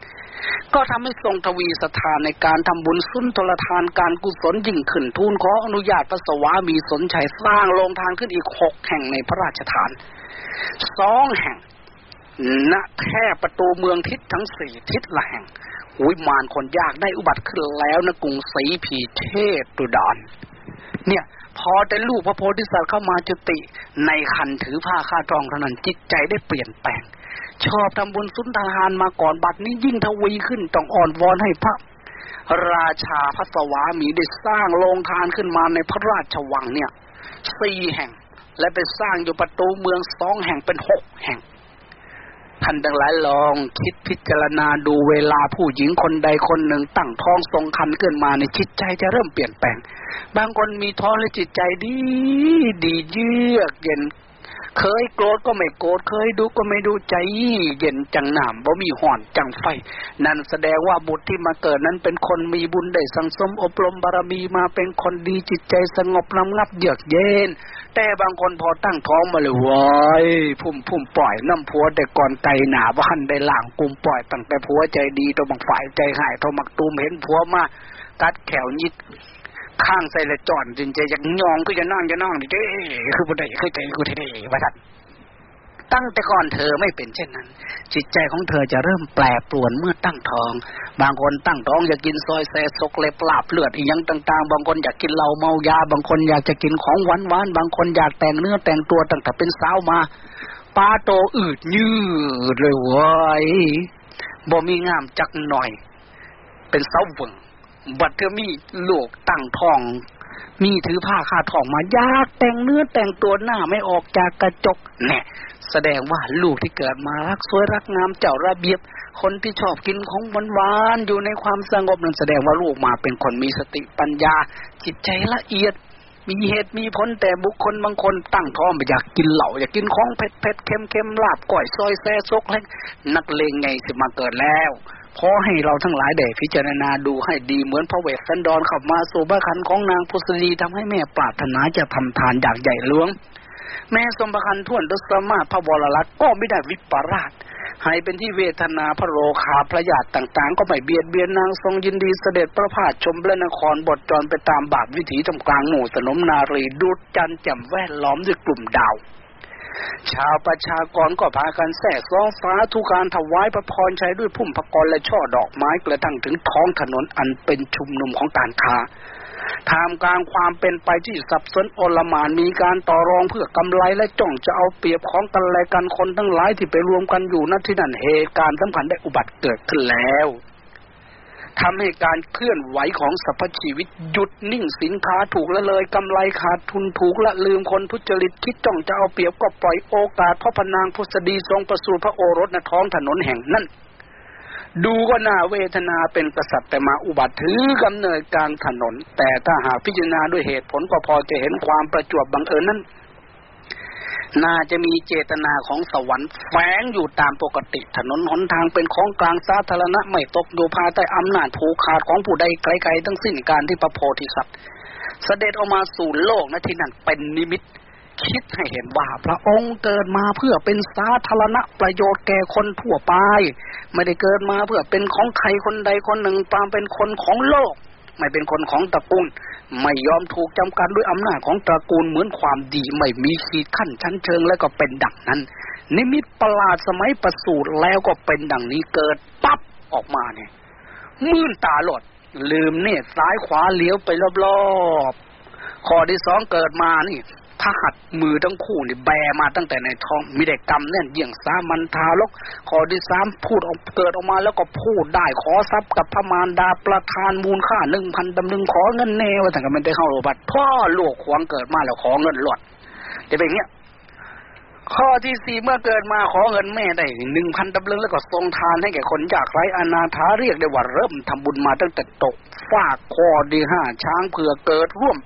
ก็ทำให้ทรงทวีสถานในการทำบุญสุนทรทานการกุศลยิ่งขึ้นทูลขออนุญาตพระสวามีสนชัยสร้างโรงทานขึ้นอีกหกแห่งในพระราชทานสองแห่งณแค่ประตูเมืองทิศทั้งสี่ทิศละแห่งวิมานคนยากได้อุบัติขึ้นแล้วนะกรุงศรีพีเทพตุดอนเนี่ยพอแต่ลูกพระโพธิสัตว์เข้ามาจุติในคันถือผ้าคาดรองเท่านั้นจิตใจได้เปลี่ยนแปลง ชอบทำบุญสุนทานมาก่อนบัดนี้ยิ่งทวีขึ้นต้องอ่อนวอนให้พระราชาพระสวามีได้สร้างโรงทานขึ้นมาในพระราชวังเนี่ยสี่แห่ง และไปสร้างอยู่ประตูเมืองสองแห่งเป็นหกแห่งท่านทั้งหลายลองคิดพิจารณาดูเวลาผู้หญิงคนใดคนหนึ่งตั้งท้องทรงคันขึ้นมาในจิตใจจะเริ่มเปลี่ยนแปลง บางคนมีท้องและจิตใจดี ดีเยือกเย็น เคยโกรธก็ไม่โกรธเคยดูก็ไม่ดูใจเย็นจังหนามบ่มีห่อนจังไฟ นั่นแสดงว่าบุตรที่มาเกิดนั้นเป็นคนมีบุญได้สังสมอบรมบารมีมาเป็นคนดีจิตใจสงบน้ำงับเยือกเย็น แต่บางคนพอตั้งท้องมาเลยวายพุ่มพุ่มปล่อยน้ำผัวแต่ก่อนไตหนาบ้านได้หลางกุมปล่อยตั้งแต่ผัวใจดีตัวบางฝ่ายใจหายตัวมักตูมเห็นผัวมากัดแขวยิก ข้างใส่ละจอนจนใจอยากยองก็จะนั่งจะนั่งดิเด้คือบุได้คือใจกูเท่ว่าทัดตั้งแต่ก่อนเธอไม่เป็นเช่นนั้น จิตใจของเธอจะเริ่มแปรปรวนเมื่อตั้งท้อง บางคนตั้งท้องอยากกินซอยแซ่ซกเล็บลาบเลือดอีกยังต่างๆ บางคนอยากกินเหล้าเมายา บางคนอยากจะกินของหวานหวานบางคนอยากแต่งเนื้อแต่งตัวตั้งแต่เป็นสาวมาปลาโตอืดยืดเลยว้ยบ่มีงามจักหน่อย เป็นเสาเวง บัดเธอมีลูกตั้งท้อง มีถือผ้าคาดทองมายากแต่งเนื้อแต่งตัวหน้าไม่ออกจากกระจกเนี่ยแสดงว่าลูกที่เกิดมารักสวยรักงามเจ้าระเบียบ คนที่ชอบกินของหวานๆอยู่ในความสงบนั้นแสดงว่าลูกมาเป็นคนมีสติปัญญา จิตใจละเอียด มีเหตุมีผลแต่บุคคลบางคนตั้งท้องไปอยากกินเหล่าอยากกินของเผ็ดเผ็ดเค็มเค็มลาบก้อยซอยแซ่ซกเล็กนักเลงไงสิมาเกิดแล้ว ขอให้เราทั้งหลายได้พิจารณาดูให้ดีเหมือนพระเวสสันดรข้ามาสู่บ้านขันของนางพุทธีทำให้แม่ปรารถนาจะทำทานอย่างใหญ่หลวง แม่สมบัติท่วนดสมาพระวรลักษ์ก็ไม่ได้วิปราชให้เป็นที่เวทนาพระโรคาพระญาติต่างๆ ก็ไม่เบียดเบียนนางทรงยินดีเสด็จพระพาชชมพระนครบทจรไปตามบาทวิถีทำกลางหมู่สนมนารีดูดจันแจ่มแวดล้อมด้วยกลุ่มดาว ชาวประชากรก็พากันแส่ซ้องฟ้าทุการถวายพระพรชัยด้วยพุ่มพกรและช่อดอกไม้กระทั่งถึงท้องถนนอันเป็นชุมนุมของการค้าทามกลางความเป็นไปที่สับสนโอลมานมีการต่อรองเพื่อกำไรและจ้องจะเอาเปรียบของกันและกันคนทั้งหลายที่ไปรวมกันอยู่ณที่นั่นเหตุการณ์สำคัญได้อุบัติเกิดขึ้นแล้ว ทำให้การเคลื่อนไหวของสรรพชีวิตหยุดนิ่งสินค้าถูกละเลยกำไรขาดทุนถูกละลืมคนทุจริตคิดจ้องจะเอาเปรียบก็ปล่อยโอกาสเพราะพนางพุทธดีทรงประสูติพระโอรสในท้องถนนแห่งนั้นดูก็น่าเวทนาเป็นกษัตริย์แต่มาอุบัติถือกำเนิดกลางถนน แต่ถ้าหากพิจารณาด้วยเหตุผลก็พอจะเห็นความประจวบบังเอิญนั้น น่าจะมีเจตนาของสวรรค์แฝงอยู่ตามปกติ ถนนหนทางเป็นของกลางสาธารณะไม่ตกอยู่ภายใต้อำนาจผูกขาดของผู้ใดไกลๆทั้งสิ้นการที่พระโพธิสัตว์เสด็จออกมาสู่โลกนะที่นั่นเป็นนิมิต คิดให้เห็นว่าพระองค์เกิดมาเพื่อเป็นสาธารณประโยชน์แก่คนทั่วไป ไม่ได้เกิดมาเพื่อเป็นของใครคนใดคนหนึ่งตามเป็นคนของโลก ไม่เป็นคนของตระกูล ไม่ยอมถูกจำกัดด้วยอำนาจของตระกูลเหมือนความดีไม่มีขีดขั้นชั้นเชิงแล้วก็เป็นดังนั้น นิมิตประหลาดสมัยประสูตรแล้วก็เป็นดังนี้เกิดปั๊บออกมาเนี่ยมื่นตาหลด ลืมเนี่ยซ้ายขวาเลี้ยวไปรอบๆข้อที่สองเกิดมานี่ พหัดมือทั้งคู่นี่แบมาตั้งแต่ในท้องมีแต่กรรมเนี่ยเยี่ยงสามันทารกขอที่สามพูดออกเกิดออกมาแล้วก็พูดได้ขอทรัพย์กับพระมารดาประทานมูลค่าหนึ่งพันดำหนึ่งขอเงินเนวแต่ก็ไม่ได้เข้าโรบัตพ่อลูกขวางเกิดมาแล้วขอเงินหลดจะเป็นอย่างเงี้ยข้อที่สี่เมื่อเกิดมาขอเงินแม่ได้หนึ่งพันตำลึงแล้วก็ทรงทานให้แก่คนยากไร้อนาถาเรียกได้ว่าเริ่มทำบุญมาตั้งแต่ตกฟากคอดีห้าช้างเผือเกิดร่วม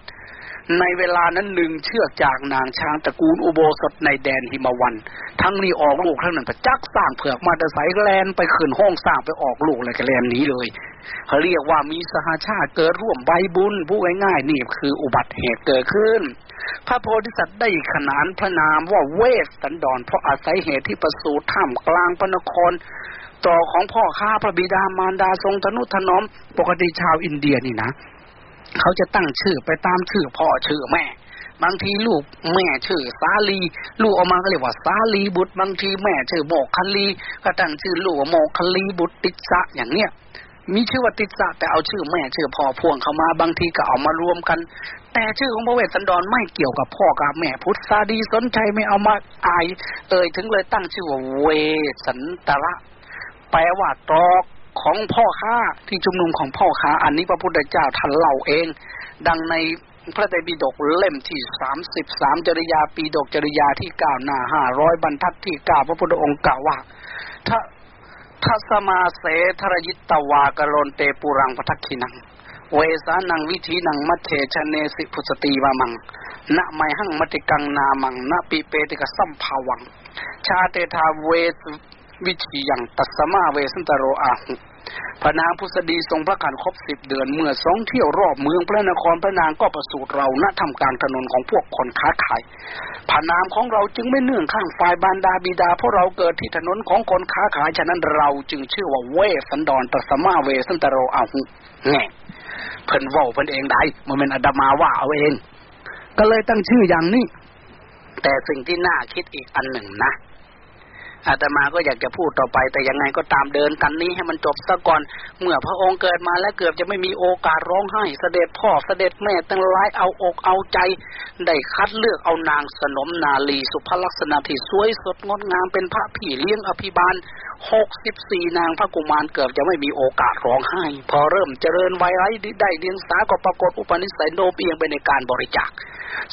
ในเวลานั้นหนึ่งเชือกจากนางช้างตระกูลอุโบสถในแดนหิมวัน ทั้งนี้ออกลูกทั้งนั้นประจักสร้างเผือกมาแต่สายแลนไปขึ้นห้องสร้างไปออกลูกเลยกแลนนี้เลยเขาเรียกว่ามีสหาชาติเกิดร่วมใบบุญผู้ง่ายๆนี่คืออุบัติเหตุเกิดขึ้น พระโพธิสัตว์ได้ขนานพระนามว่าเวสสันดรเพราะอาศัยเหตุที่ประสูติท่ามกลางพระนครต่อของพ่อข้าพระบิดามารดาทรงทนุถนอม ปกติชาวอินเดียนี่นะ เขาจะตั้งชื่อไปตามชื่อพ่อชื่อแม่ บางทีลูกแม่ชื่อสาลี ลูกออกมาก็เรียกว่าสาลีบุตร บางทีแม่ชื่อโมกคลีก็ตั้งชื่อลูกว่าโมกคลีบุตรติสะอย่างเนี้ยมีชื่อว่าติสะแต่เอาชื่อแม่ชื่อพ่อพ่วงเข้ามาบางทีก็เอามารวมกัน แต่ชื่อของพระเวสสันดรไม่เกี่ยวกับพ่อกับแม่ พุทธาดีสนใจไม่เอามาอาย เอ่ยถึงเลยตั้งชื่อว่าเวสันตระแปลว่าตอก ของพ่อค้าที่ชุมนุมของพ่อค้า อันนี้พระพุทธเจ้าท่านเล่าเอง ดังในพระไตรปิฎกเล่มที่สามสิบสามจริยาปีดกจริยาที่เก้าหน้าห้าร้อยบรรทัดที่เก้าพระพุทธองค์กล่าวว่าถ้าทัสมาเสทรยิตตวากรนเตปุรังพทักขินัง เวสานังวิธีนังมัทเทชเนสิพุสตีวามัง ณไมหังมติกังนามัง ณปีเปติกสัมภาวัง ชาเตทาเว วิธียังตัสมาเวสันตโรอาหุพระนางพุทธดีทรงพระขันครบสิบเดือนเมื่อสองเที่ยวรอบเมืองพระนครพระนางก็ประสูติเราณทำการถนนของพวกคนค้าขายพระนามของเราจึงไม่เนื่องข้างฝ่ายบานดาบิดาเพราะเราเกิดที่ถนนของคนค้าขายฉะนั้นเราจึงชื่อว่าเวสันดรตัสมาเวสันตโรอาหุแง่เพิ่นว่าเพิ่นเองได้มันเป็นอดามาว่าเอาเอง ก็เลยตั้งชื่ออย่างนี้แต่สิ่งที่น่าคิดอีกอันหนึ่งนะ อาตมาก็อยากจะพูดต่อไป แต่ยังไงก็ตามเดินกันนี้ให้มันจบซะก่อน เมื่อพระองค์เกิดมาแล้วเกือบจะไม่มีโอกาสร้องไห้เสด็จพ่อเสด็จแม่ตั้งหลายเอาอกเอาใจ ได้คัดเลือกเอานางสนมนาลีสุภลักษณะที่สวยสดงดงามเป็นพระผีเลี้ยงอภิบาลหกสิบสี่นางพระกุมารเกือบจะไม่มีโอกาสร้องไห้ พอเริ่มเจริญวัยไร้ได้เดียงสาก็ปรากฏอุปนิสัยโนเปียงไปในการบริจาค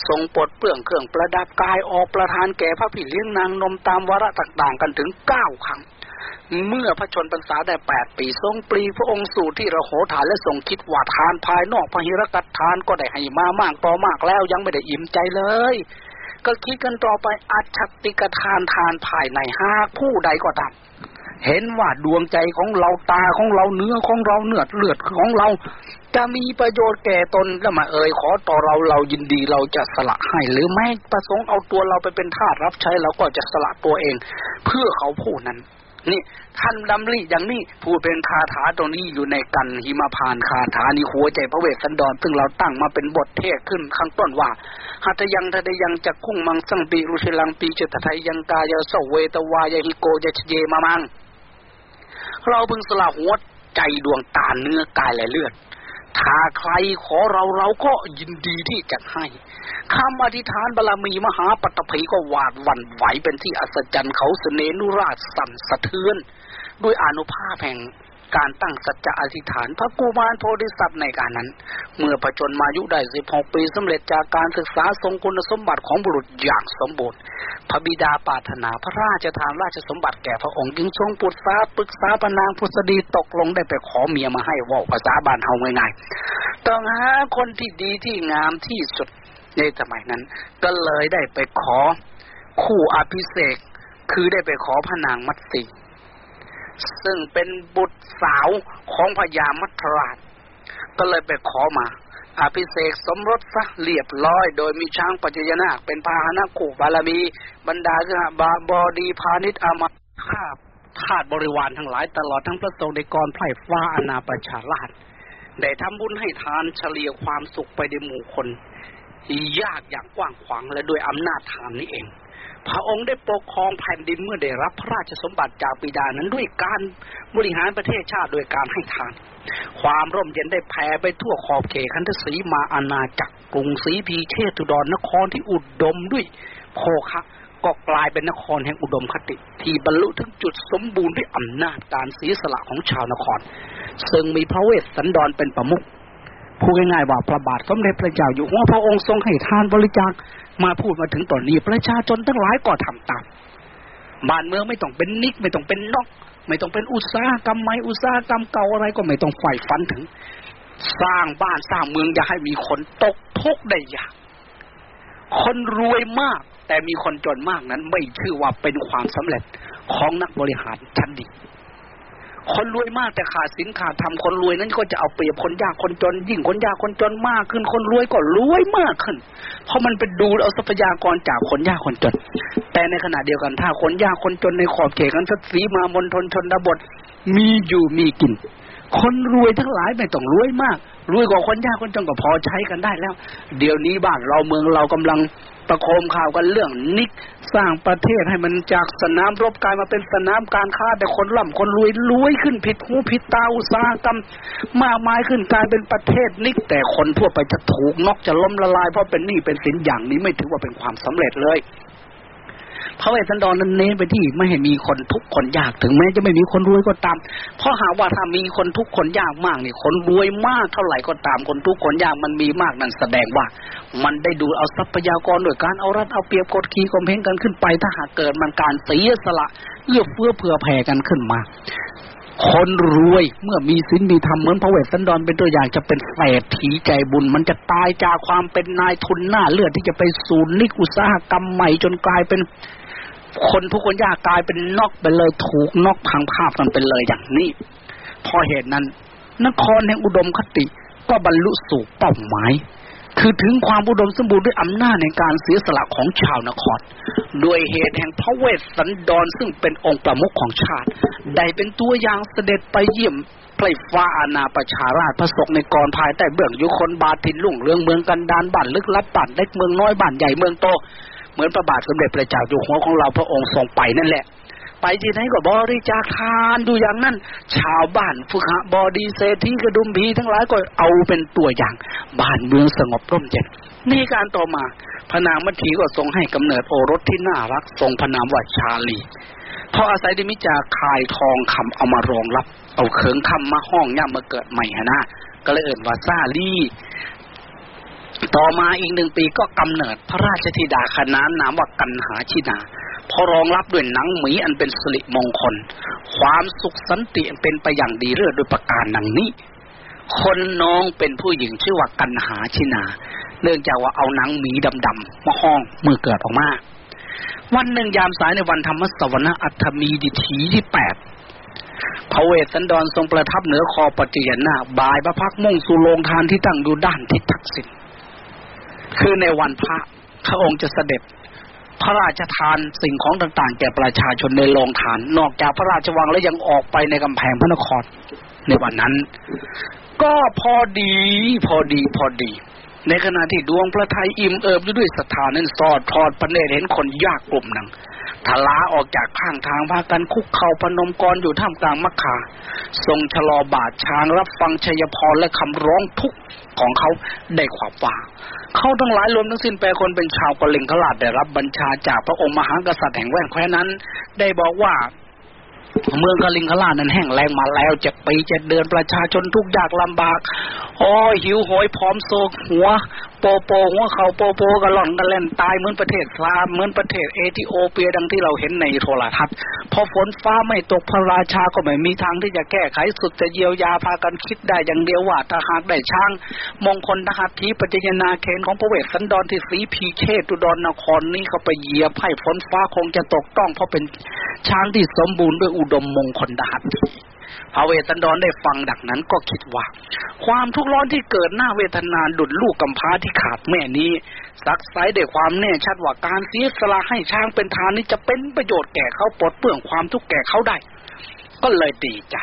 ทรงปลดเปลื้องเครื่องประดับกายออกประทานแก่พระผิเลี้ยงนางนมตามวาระต่างๆกันถึงเก้าครั้ง เมื่อพระชนพรรษาได้แปดปีทรงปรีพระองค์สู่ที่ระโหฐานและทรงคิดว่าทานภายนอกพระหิรกัตทานก็ได้ให้มามากต่อมากแล้วยังไม่ได้อิ่มใจเลย ก็คิดกันต่อไปอัจฉติกทานทานภายในหากผู้ใดก็ตาม เห็นว่าดวงใจของเราตาของเราเนื้อของเราเนื้อเลือดของเรา จะมีประโยชน์แก่ตนแล้วมาเอ่ยขอต่อเราเรายินดีเราจะสละให้ หรือไม่ประสงค์เอาตัวเราไปเป็นทาสรับใช้เราก็จะสละตัวเอง เพื่อเขาผู้นั้น นี่ท่านดำริอย่างนี้พูดเป็นคาถาตรงนี้อยู่ในกันหิมาพานคาถานี้หัวใจพระเวสสันดรซึ่งเราตั้งมาเป็นบทเทศขึ้นข้างต้นว่าหัตยังทะยังจะคุ้งมังสังปีรุชิลังปีเจตไทยยังกายโสเวตวายหิโกยชเยมามัง เราพึงสละหัวใจดวงตาเนื้อกายและเลือด ถ้าใครขอเราเราก็ยินดีที่จะให้คำอธิษฐานบารมีมหาปัตภีก็หวาดวันไหวเป็นที่อัศจรรย์เขาเสนนุราชสั่นสะเทือน ด้วยอนุภาพแห่ง การตั้งสัจจะอธิษฐาน พระกุมารโพธิสัตว์ในการนั้น เมื่อประชนมายุได้สิบหกปีสำเร็จจากการศึกษาทรงคุณสมบัติของบุรุษอย่างสมบูรณ์ พระบิดาปาถนาพระราชทานราชสมบัติแก่พระองค์จึงทรงปรึกษาปรึกษาปนางพุทธดีตกลงได้ไปขอเมียมาให้ว่าภาษาบ้านเฮาง่ายๆต้องหาคนที่ดีที่งามที่สุดในสมัยนั้น ก็เลยได้ไปขอคู่อภิเษกคือได้ไปขอพระนางมัตสี ซึ่งเป็นบุตรสาวของพญามัทราช ก็เลยไปขอมาอภิเษกสมรสซะเรียบร้อย โดยมีช้างปัจจยนาคเป็นพาหนะขู่บารมี บรรดาคือบาบอดีพาณิชอามาข้าทาสบริวารทั้งหลายตลอดทั้งพระสงฆ์ในกรไพร่ฟ้าอนาประชาราชได้ทำบุญให้ทานเฉลี่ยความสุขไปในหมู่คน ยากอย่างกว้างขวางและโดยอำนาจทานนี้เอง พระองค์ได้ปกครองแผ่นดินเมื่อได้รับพระราชสมบัติจากปิดานั้นด้วยการบริหารประเทศชาติโดยการให้ทาน ความร่มเย็นได้แผ่ไปทั่วขอบเขตคันธสีมาอาณาจักรกรุงศรีพีเชตุดรนครที่อุดมด้วยโภคะก็กลายเป็นนครแห่งอุดมคติ ที่บรรลุถึงจุดสมบูรณ์ด้วยอำนาจการเสีสละของชาวนคร ซึ่งมีพระเวสสันดรเป็นประมุข พูดง่ายๆว่าพระบาทสมเด็จพระเจ้าอยู่หัวพระองค์ทรงให้ทานบริจาคมาพูดมาถึงตอนนี้ประชาชนทั้งหลายก็ทำตามบ้านเมืองไม่ต้องเป็นนิกไม่ต้องเป็นนอก ไม่ต้องเป็นอุตสาหกรรมใหม่อุตสาหกรรมเก่าอะไรก็ไม่ต้องฝ่ายฟันถึง สร้างบ้านสร้างเมืองอย่าให้มีคนตกทุกข์ได้ยากคนรวยมาก แต่มีคนจนมากนั้น ไม่ชื่อว่าเป็นความสำเร็จของนักบริหารชั้นดี คนรวยมากแต่ขาดสินขาดทำคนรวยนั้นก็จะเอาเปรียบคนยากคนจน ยิ่งคนยากคนจนมากขึ้น คนรวยก็รวยมากขึ้น เพราะมันเป็นดูเอาทรัพยากรจากคนยากคนจน แต่ในขณะเดียวกันถ้าคนยากคนจนในขอบเขตกันสัสีมามณฑลชนบทมีอยู่มีกิน คนรวยทั้งหลายไม่ต้องรวยมาก รวยกว่าคนยากคนจนก็พอใช้กันได้แล้ว เดี๋ยวนี้บ้านเราเมืองเรากำลัง ประโคมข่าวกันเรื่องนิกสร้างประเทศให้มันจากสนามรบกลายมาเป็นสนามการค้าแต่คนร่ำคนรวยรวยขึ้นผิดหูผิดตาอุตสาหกรรมมากมายขึ้นกลายเป็นประเทศนิกแต่คนทั่วไปจะถูกนอกจะล้มละลายเพราะเป็นหนี้เป็นสินอย่างนี้ไม่ถือว่าเป็นความสำเร็จเลย พระเวสสันดรนั้นเน้นไปที่ไม่ให้มีคนทุกคนยากถึงแม้จะไม่มีคนรวยก็ตาม เพราะหาว่าถ้ามีคนทุกคนยากมากนี่คนรวยมากเท่าไหร่ก็ตามคนทุกคนยากมันมีมากนั่นแสดงว่า มันได้ดูเอาทรัพยากรโดยการเอารัดเอาเปรียบกดขี่ข่มเหงกันขึ้นไป ถ้าหากเกิดมันการเสียสละเอื้อเฟื้อเผื่อแผ่กันขึ้นมาคนรวยเมื่อมีสินมีธรรมเหมือนพระเวสสันดรเป็นตัวอย่างจะเป็นเศรษฐีใจบุญ มันจะตายจากความเป็นนายทุนหน้าเลือดที่จะไปสู่นิกุสาหกรรมใหม่จนกลายเป็น คนทุกคนยากกลายเป็นนอกไปเลยถูกนอกพังภาพกันไปเลยอย่างนี้ พอเหตุนั้น นครแห่งอุดมคติก็บรรลุสู่เป้าหมาย คือถึงความอุดมสมบูรณ์ด้วยอำนาจในการเสียสละของชาวนครด้วยเหตุแห่งพระเวสสันดรซึ่งเป็นองค์ประมุขของชาติ ได้เป็นตัวอย่างเสด็จไปเยี่ยมไพรฟ้าอาณาประชาราชพระศกในกรภายใต้เบื้องยุคนบาทินลุ่งเรืองเมืองกันดานบ้านลึกลับบ้านเล็กเมืองน้อยบ้านใหญ่เมืองโต เหมือนพระบาทสมเด็จพระเจ้าอยู่หัวของเราพระองค์ทรงไปนั่นแหละ ไปที่ไหนก็บริจาคทานดูอย่างนั้น ชาวบ้านฟุกะบอดีเศรษฐีกระดุมพีทั้งหลายก็เอาเป็นตัวอย่าง บ้านเมืองสงบร่มเย็นนี่การต่อมาพระนางมัทีก็ทรงให้กำเนิดโอรสที่น่ารักทรงพระนามว่าชาลีเพราะอาศัยดิมิจาคายทองคำเอามารองรับ เอาเขิงคำมาห้องย่ำมาเกิดใหม่ฮะนะก็เลยเอ่นว่าซาลี ต่อมาอีกหนึ่งปีก็กำเนิดพระราชธิดาคณะนามว่ากันหาชินาพอรองรับด้วยหนังหมีอันเป็นสิริมงคล ความสุขสันติเป็นไปอย่างดีเรื่อโดยประการดังนี้ คนน้องเป็นผู้หญิงชื่อว่ากันหาชินา เนื่องจากว่าเอาหนังหมีดำๆมาห้องเมื่อเกิดออกมา วันหนึ่งยามสายในวันธรรมสวรรค์อัตมีดิถีที่แปดพระเวสสันดรทรงประทับเหนือคอปฏิยนาบายพระพักมุ่งสู่โรงทานที่ตั้งอยู่ด้านทิศทักษิณ คือในวันพระพระองค์จะเสด็จพระราชทานสิ่งของต่างๆ แก่ประชาชนในโรงทาน นอกจากพระราชวังแล้วยังออกไปในกำแพงพระนครในวันนั้น ก็พอดีพอดีพอดี ในขณะที่ดวงพระทัยอิ่มเอิบด้วยสถานั้นสอดทอดพระเนตรเห็นคนยากกลุ่มหนึ่ง ทลาออกจากข้างทางพากันคุกเข่าพนมกรอยู่ท่ามกลางมักขาทรงชะลอบาดช้างรับฟังชัยพรและคำร้องทุกข์ของเขาได้ความว่าเขาทั้งหลายรวมทั้งสิ้นแปลคนเป็นชาวกลิงขลาดได้รับบัญชาจากพระองค์มหากษัตริย์แห่งแว่นแคว้นนั้น ได้บอกว่า เมืองกาลิงกลานั้นแห้งแล้งมาแล้วเจ็ดปีเจ็ดเดือนประชาชนทุกยากลำบากโอ้ยหิวโหยพร้อมโศกหัว โปโปหัวเขาโปโปกระหล่อนกระเล่นตายเหมือนประเทศซาเหมือนประเทศเอธิโอเปียดังที่เราเห็นในโทรทัศน์พอฝนฟ้าไม่ตกพระราชาก็ไม่มีทางที่จะแก้ไขสุดจะเยียวยาพากันคิดได้อย่างเดียวว่าถ้าหากได้ช่าง มงคลหัตถีปัจจัยนาเคนทร์ของพระเวสสันดรที่สีพีเชตุดรนครนี้เขาไปเหยียบให้ฝนฟ้าคงจะตกต้องเพราะเป็นช้างที่สมบูรณ์ด้วยอุดมมงคลหัตถีพระเวสสันดรได้ฟังดังนั้นก็คิดว่า ความทุกข์ร้อนที่เกิดหน้าเวทนานดุดลูกกำพร้าที่ขาดแม่นี้สักไซด้วยความแน่ชัดว่าการเสียสละให้ช้างเป็นทานนี้จะเป็นประโยชน์แก่เขาปลดเปลื้องความทุกข์แก่เขาได้ ก็เลยดีใจ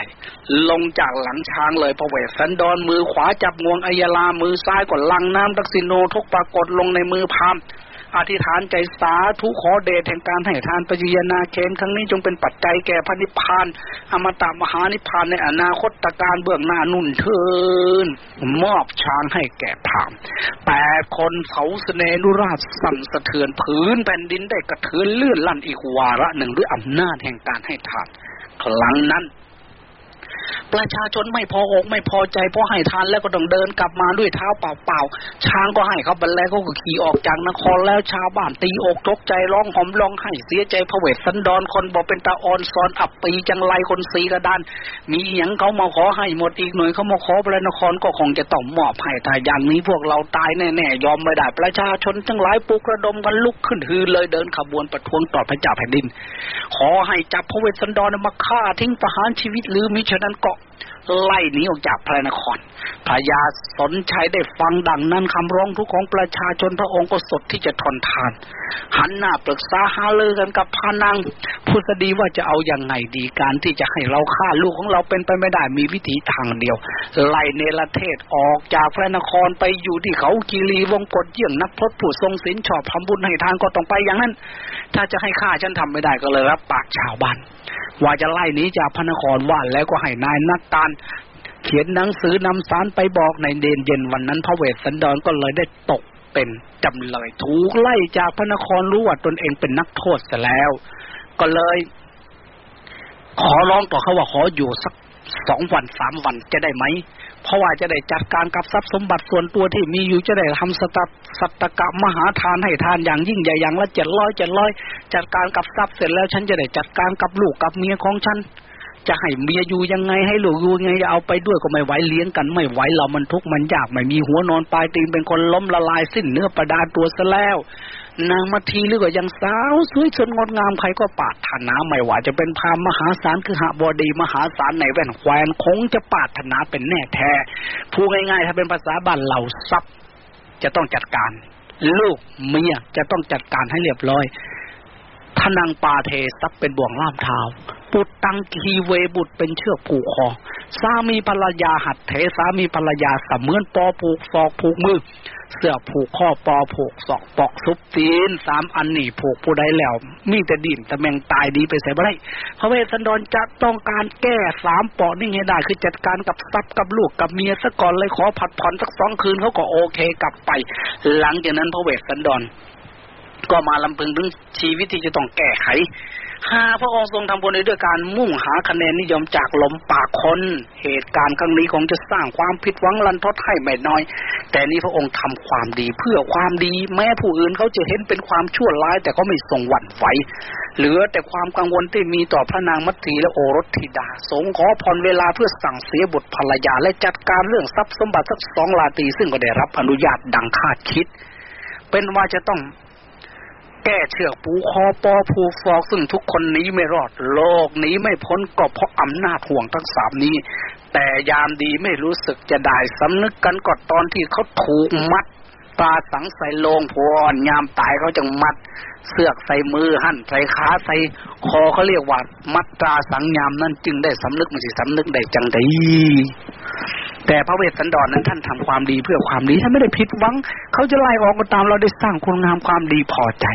ลงจากหลังช้างเลยพระเวสสันดรมือขวาจับงวงอัยลามือซ้ายกดลังน้ำตักสิโนทุกปรากฏลงในมือพาม อธิษฐานใจสาธุขอเดชแห่งการให้ทานปฏิยนาเคนครั้งนี้จงเป็นปัจจัยแก่พระนิพพาน อมตะมหานิพพานในอนาคตการเบื้องหน้านุ่นเทินมอบช้างให้แก่พรามแปดคนเสาสเนนุราชสั่นสะเทือนพื้นแผ่นดินได้กระเทือนเลื่อนลั่นอีกวาระหนึ่งด้วยอำนาจแห่งการให้ทาน ครั้งนั้น ประชาชนไม่พออกไม่พอใจเพราะให้ทานแล้วก็ต้องเดินกลับมาด้วยเท้าเปล่าๆช้างก็ให้เขาบรรลัยเขาก็ขี่ออกจากนครแล้วชาวบ้านตีอกตกใจร้องหอมร้องให้เสียใจพระเวสสันดรคนบอกเป็นตาออนซอนอับปีจังไรคนสีกระดาน มีหยังเขามาขอให้หมดอีกหน่วยเขามาขอบรนครก็คงจะต้องมอบให้แต่อย่างนี้พวกเราตายแน่ๆยอมไม่ได้ประชาชนทั้งหลายปลุกระดมกันลุกขึ้นฮือเลยเดินขบวนประท้วงต่อพระเจ้าแผ่นดิน ขอให้จับพระเวสสันดรมาฆ่าทิ้งประหารชีวิตหรือมิฉะนั้นก็ไล่หนีออกจากพระนคร พระยาสนชัยได้ฟังดังนั้นคำร้องทุกของประชาชนพระองค์ก็สดที่จะทนทาน หันหน้าปรึกษาหาเลือกันกับพานังพุทธดีว่าจะเอาอย่างไงดีการที่จะให้เราฆ่าลูกของเราเป็นไปไม่ได้มีวิธีทางเดียว ไล่เนรเทศออกจากพระนครไปอยู่ที่เขากีรีวงกฏเยี่ยงนักพจน์ผู้ทรงศีลชอบทำบุญให้ทานก็ต้องไปอย่างนั้น ถ้าจะให้ฆ่าฉันทำไม่ได้ก็เลยรับปากชาวบ้าน ว่าจะไล่หนีจากพระนครว่านแล้วก็ให้นายนักการเขียนหนังสือนำสารไปบอกในเดนเย็นวันนั้นพระเวสสันดรก็เลยได้ตกเป็นจำเลยถูกไล่จากพระนครรู้ว่าตนเองเป็นนักโทษเสียแล้ว ก็เลย ขอร้องต่อเขาว่าขออยู่สักสองวันสามวันจะได้ไหม เพราะว่าจะได้จัดการกับทรัพย์สมบัติส่วนตัวที่มีอยู่จะได้ทำสตสัตกรรมมหาทานให้ทานอย่างยิ่งใหญ่อย่างละเจ็ดร้อยเจ็ดร้อยจัดการกับทรัพย์เสร็จแล้วฉันจะได้จัดการกับลูกกับเมียของฉันจะให้เมียอยู่ยังไงให้ลูกอยู่ยังไงจะเอาไปด้วยก็ไม่ไหวเลี้ยงกันไม่ไหวเรามันทุกข์มันยากไม่มีหัวนอนปลายตีนเป็นคนล้มละลายสิ้นเนื้อประดาตัวซะแล้ว นางมาทีหรือก็ยังสาวสวยชนงดงามใครก็ปาถนาไม่ว่าจะเป็นพามมหาศาลคือหาบอดีมหาศาลในแว่นแควนคงจะปาถนาเป็นแน่แท้พูดง่ายๆ ถ้าเป็นภาษาบ้านเหล่าทรัพย์ จะต้องจัดการ ลูกเมียจะต้องจัดการให้เรียบร้อยทนังปาเทซับเป็นบ่วงล่ามเท้าปุตตังกีเวบุตรเป็นเชือกผูกคอสามีภรรยาหัดเทสามีภรรยาเสมือนปอผูกศอกผูกมือ เสื้อผูกข้อปอผูกศอกปอกซุปตีนสามอันนี่ผูกผู้ใดแล้ว มีแต่ดินแต่แมงตายดีไปใส่บ่ได้พระเวสสันดรจะต้องการแก้สามปอนี่ให้ได้ คือจัดการกับทรัพย์กับลูกกับเมียซะก่อนเลยขอผัดผ่อนสักสองคืนเขาก็โอเคกลับไป หลังจากนั้นพระเวสสันดรก็มาลำพึงถึงชีวิตที่จะต้องแก้ไข หาพระองค์ทรงทำบุญด้วยการมุ่งหาคะแนนนิยมจากลมปากคน เหตุการณ์ครั้งนี้คงจะสร้างความผิดหวังลันทดให้ไม่น้อย แต่นี้พระองค์ทำความดีเพื่อความดี แม้ผู้อื่นเขาจะเห็นเป็นความชั่วร้าย แต่เขาไม่ทรงหวั่นไหวเหลือแต่ความกังวลที่มีต่อพระนางมัตสีและโอรสธิดา สงขอพรเวลาเพื่อสั่งเสียบุตรภรรยาและจัดการเรื่องทรัพย์สมบัติสักสองลาตีซึ่งก็ได้รับอนุญาตดังคาดคิด เป็นว่าจะต้อง แก้เชือกปูคอปอผูกฟอกซึ่งทุกคนนี้ไม่รอดโลกนี้ไม่พ้นก็เพราะอำนาจห่วงทั้งสามนี้ แต่ยามดีไม่รู้สึกจะได้สำนึกกันก่อนตอนที่เขาถูกมัดตาสังใส่โลงพอนยามตายเขาจึงมัด เสือกใส่มือหั่นใส่ขาใส่คอเขาเรียกว่ามัดตาสังยามนั่นจึงได้สำนึกมันสิสำนึกได้จังได แต่พระเวสสันดรนนั้นท่านทำความดีเพื่อความดีท่านไม่ได้ผิดหวัง เขาจะไล่ออกก็ตามเราได้สร้างคุณงามความดีพอใจ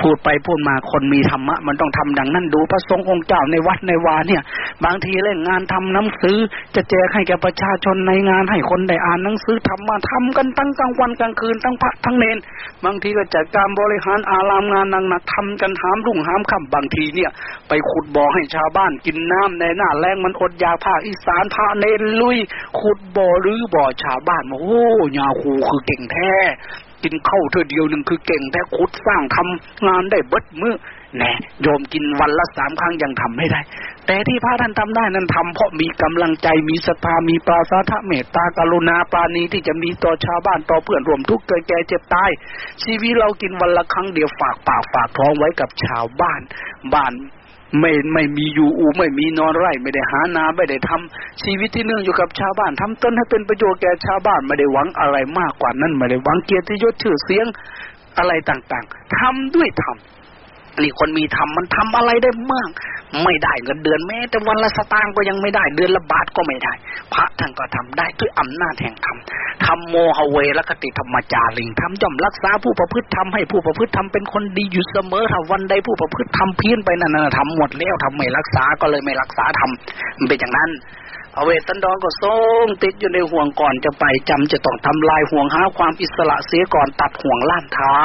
พูดไปพูดมาคนมีธรรมะ มันต้องทำดังนั้นดูพระสงฆ์องค์เจ้าในวัดในวาเนี่ย บางทีเล่นงานทำหนังสือ จะแจกให้แก่ประชาชนในงานให้คนได้อ่านหนังสือทำมาทำกันตั้งกลางวันกลางคืนทั้งพระทั้งเนน บางทีก็จัดการบริหารอารามงานหนักๆทำกันหามรุ่งหามค่ำบางทีเนี่ย ไปขุดบ่อให้ชาวบ้านกินน้ำในหน้าแรงมันอดยาภาคอีสานพระเนนลุยขุดบ่อหรือบ่อชาวบ้านโอ้ยาคูคือเก่งแท้กินข้าวเธอเดียวหนึ่งคือเก่งแท้ขุดสร้างทำงานได้เบิดมือแน่โยมกินวันละสามครั้งยังทำไม่ได้ แต่ที่พระท่านทำได้นั้นทำเพราะมีกำลังใจมีศรัทธามีปราสาทเมตตากรุณาปราณีที่จะมีต่อชาวบ้านต่อเพื่อนรวมทุกข์เกิดแก่เจ็บตาย ชีวิตเรากินวันละครั้งเดียวฝากปากฝากท้องไว้กับชาวบ้าน บ้าน ไม่ไม่มีอยู่อูไม่มีนอนไร่ไม่ได้หานาไม่ได้ทำชีวิตที่เนื่องอยู่กับชาวบ้านทำต้นให้เป็นประโยชน์แก่ชาวบ้านไม่ได้หวังอะไรมากกว่านั้นไม่ได้หวังเกียรติยศชื่อเสียงอะไรต่างๆทำด้วยธรรม นี่คนมีธรรมมันทำอะไรได้มาก ไม่ได้เงินเดือนแม้ แต่วันละสตางค์ก็ยังไม่ได้เดือนละบาทก็ไม่ได้ พระท่านก็ทำได้ด้วยอำนาจแห่งธรรมทำโมหเวรคติธรรมจาริงทำย่อมรักษาผู้ประพฤติทำให้ผู้ประพฤติทำเป็นคนดีอยู่เสมอถ้าวันใดผู้ประพฤติทำเพี้ยนไปนั่นนะทำหมดแล้วทำไม่รักษาก็เลยไม่รักษาทำมันเป็นอย่างนั้น พระเวสสันดรก็ทรงติดอยู่ในห่วงก่อนจะไปจำจะต้องทำลายห่วงหาความอิสระเสียก่อนตัดห่วงล่านเท้า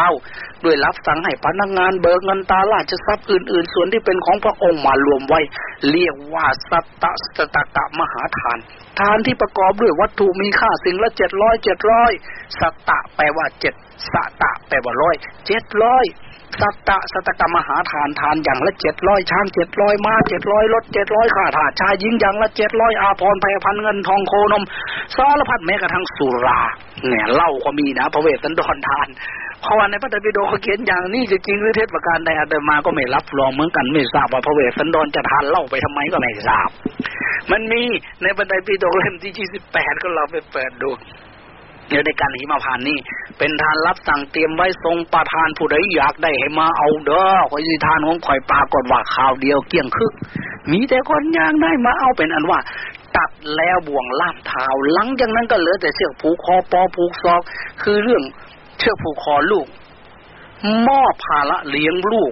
ด้วยรับสั่งให้พนักงานเบิกเงินตาราชทรัพย์อื่น ๆ ส่วนที่เป็นของพระองค์มารวมไว้ เรียกว่าสัตตสตตะมหาทาน ทานที่ประกอบด้วยวัตถุมีค่าสิ่งละเจ็ดร้อยเจ็ดร้อยสัตตะแปลว่าเจ็ดสตตะแปลว่าร้อยเจ็ดร้อย สัตตะสัตตะมหาทานทานอย่างละเจ็ดร้อยช้างเจ็ดร้อยม้าเจ็ดร้อยรถเจ็ดร้อยข้าทาสชายหญิงอย่างละเจ็ดร้อยอาภรณ์ไพพันเงินทองโคนมสารพัดแม้กระทั่งสุราเนี่ยเหล้าก็มีนะพระเวสสันดรทานเพราะว่าในพระไตรปิฎกเขาเขียนอย่างนี้จะจริงหรือเท็จประการใดอาตมาก็ไม่รับรองเหมือนกันไม่ทราบว่าพระเวสสันดรจะทานเหล้าไปทำไมก็ไม่ทราบ มันมีในพระไตรปิฎกเล่มที่ยี่สิบแปดก็เราไปเปิดดู เดี๋ยวในการหิมาพานนี่เป็นทานรับสั่งเตรียมไว้ทรงประทานผู้ใดอยากได้ให้มาเอาเด้อคอยิทานของข่อยปากฏว่าข่าวเดียวเกี่ยงคึก มีแต่คนอยากได้มาเอาเป็นอันว่า ตัดแล้วบ่วงล่ามเท้าหลังจากนั้นก็เหลือแต่เชือกผูกคอปอผูกซอก คือเรื่องเชือกผูกคอลูกมอบภาระเลี้ยงลูก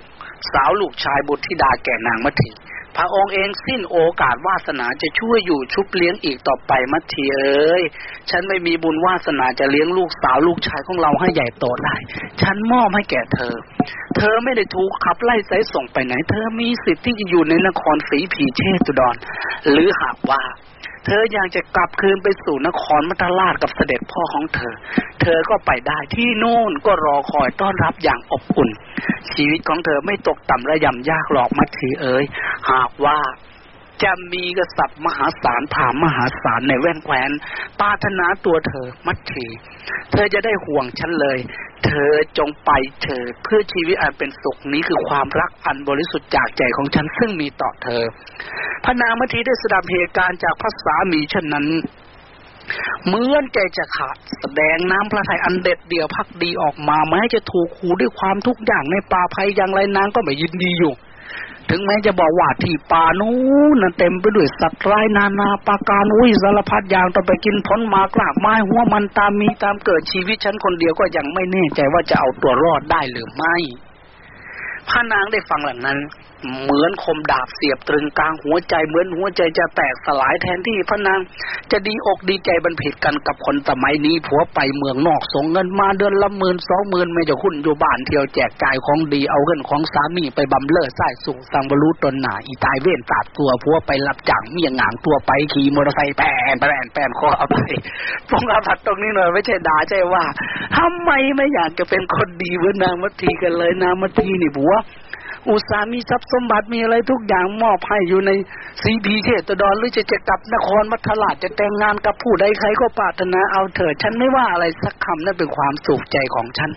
สาวลูกชายบุตรธิดาแก่นางมัที พระองค์เองสิ้นโอกาสวาสนาจะช่วยอยู่ชุบเลี้ยงอีกต่อไปมัททีเอ้ยฉันไม่มีบุญวาสนาจะเลี้ยงลูกสาวลูกชายของเราให้ใหญ่โตได้ ฉันมอบให้แก่เธอ เธอไม่ได้ถูกขับไล่ไสส่งไปไหน เธอมีสิทธิ์ที่จะอยู่ในนครศรีผีเชตุดร หรือหากว่า เธออยากจะกลับคืนไปสู่นครมัทราชกับเสด็จพ่อของเธอ เธอก็ไปได้ที่นู่นก็รอคอยต้อนรับอย่างอบอุ่น ชีวิตของเธอไม่ตกต่ำระยำยากหรอกมัทธีเอ๋ยหากว่า จะมีกษัตริย์มหาศาลถามมหาศาลในแว่นแควนปาถนาตัวเธอมัทธีเธอจะได้ห่วงฉันเลย เธอจงไปเธอเพื่อชีวิตอันเป็นสุขนี้คือความรักอันบริสุทธิ์จากใจของฉันซึ่งมีต่อเธอ พระนางมัทธีได้สดับเหตุการณ์จากพระสามีเช่นนั้นเหมือนใจจะขาดแสดงน้ำพระทัยอันเด็ดเดี่ยวพักดีออกมาแม้จะถูกขู่ด้วยความทุกอย่างในป่าภัยอย่างไรนางก็ไม่ยินดีอยู่ ถึงแม้จะบอกว่าที่ป่านู้นเต็มไปด้วยสัตว์ร้ายนานาปาการอุ้ยสารพัดอย่างต้องไปกินผลมากรากไม้หัวมันตามมีตามเกิดชีวิตฉันคนเดียวก็ยังไม่แน่ใจว่าจะเอาตัวรอดได้หรือไม่พระนางได้ฟังหลังนั้น เหมือนคมดาบเสียบตรึงกลางหัวใจเหมือนหัวใจจะแตกสลายแทนที่พระนาง จะดีอกดีใจบันผิดกันกับคนสมัยนี้ผัวไปเมืองนอกส่งเงินมาเดือนละหมื่นสองหมื่นไม่จะคุณอยู่บ้านเที่ยวแจกจ่ายของดีเอาเงินของสามีไปบำเลิศใส่สุสังบรูตนหนาอีตายเว้นตาดตัวผัวไปรับจ้างเมียงงางตัวไปขี่มอเตอร์ไซค์แปนแปนแปนคอเอาไปฟงอาผัดตรงนี้หน่อยไม่ใช่ด่าใช่ว่าทำไมไม่อยากจะเป็นคนดีเหมือนนางมัทีกันเลยนางมัทีนี่ผัว อุตสามีทรัพย์สมบัติมีอะไรทุกอย่างมอบให้อยู่ในสีพีเทตดอนหรือจะจะกลับนครมัทลาดจะแต่งงานกับผู้ใดใครก็ปรารถนาเอาเถิดฉันไม่ว่าอะไรสักคำนั่นเป็นความสุขใจของฉัน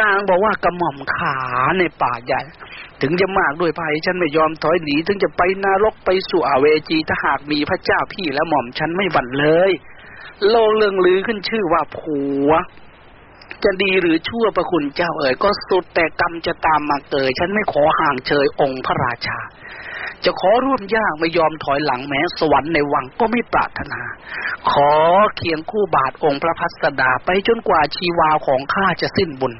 นางบอกว่ากระหม่อมขาในป่าใหญ่ถึงจะมากด้วยภัยฉันไม่ยอมถอยหนี ถึงจะไปนรกไปสู่อเวจีถ้าหากมีพระเจ้าพี่และหม่อมฉันไม่หวั่นเลย โลเลืองลือขึ้นชื่อว่าผัว จะดีหรือชั่วประคุณเจ้าเอ๋ยก็สุดแต่กรรมจะตามมาเกิดฉันไม่ขอห่างเชยองค์พระราชา จะขอร่วมยากไม่ยอมถอยหลังแม้สวรรค์ในวังก็ไม่ปรารถนา ขอเคียงคู่บาทองค์พระพัสดาไปจนกว่าชีวาของข้าจะสิ้นบุญ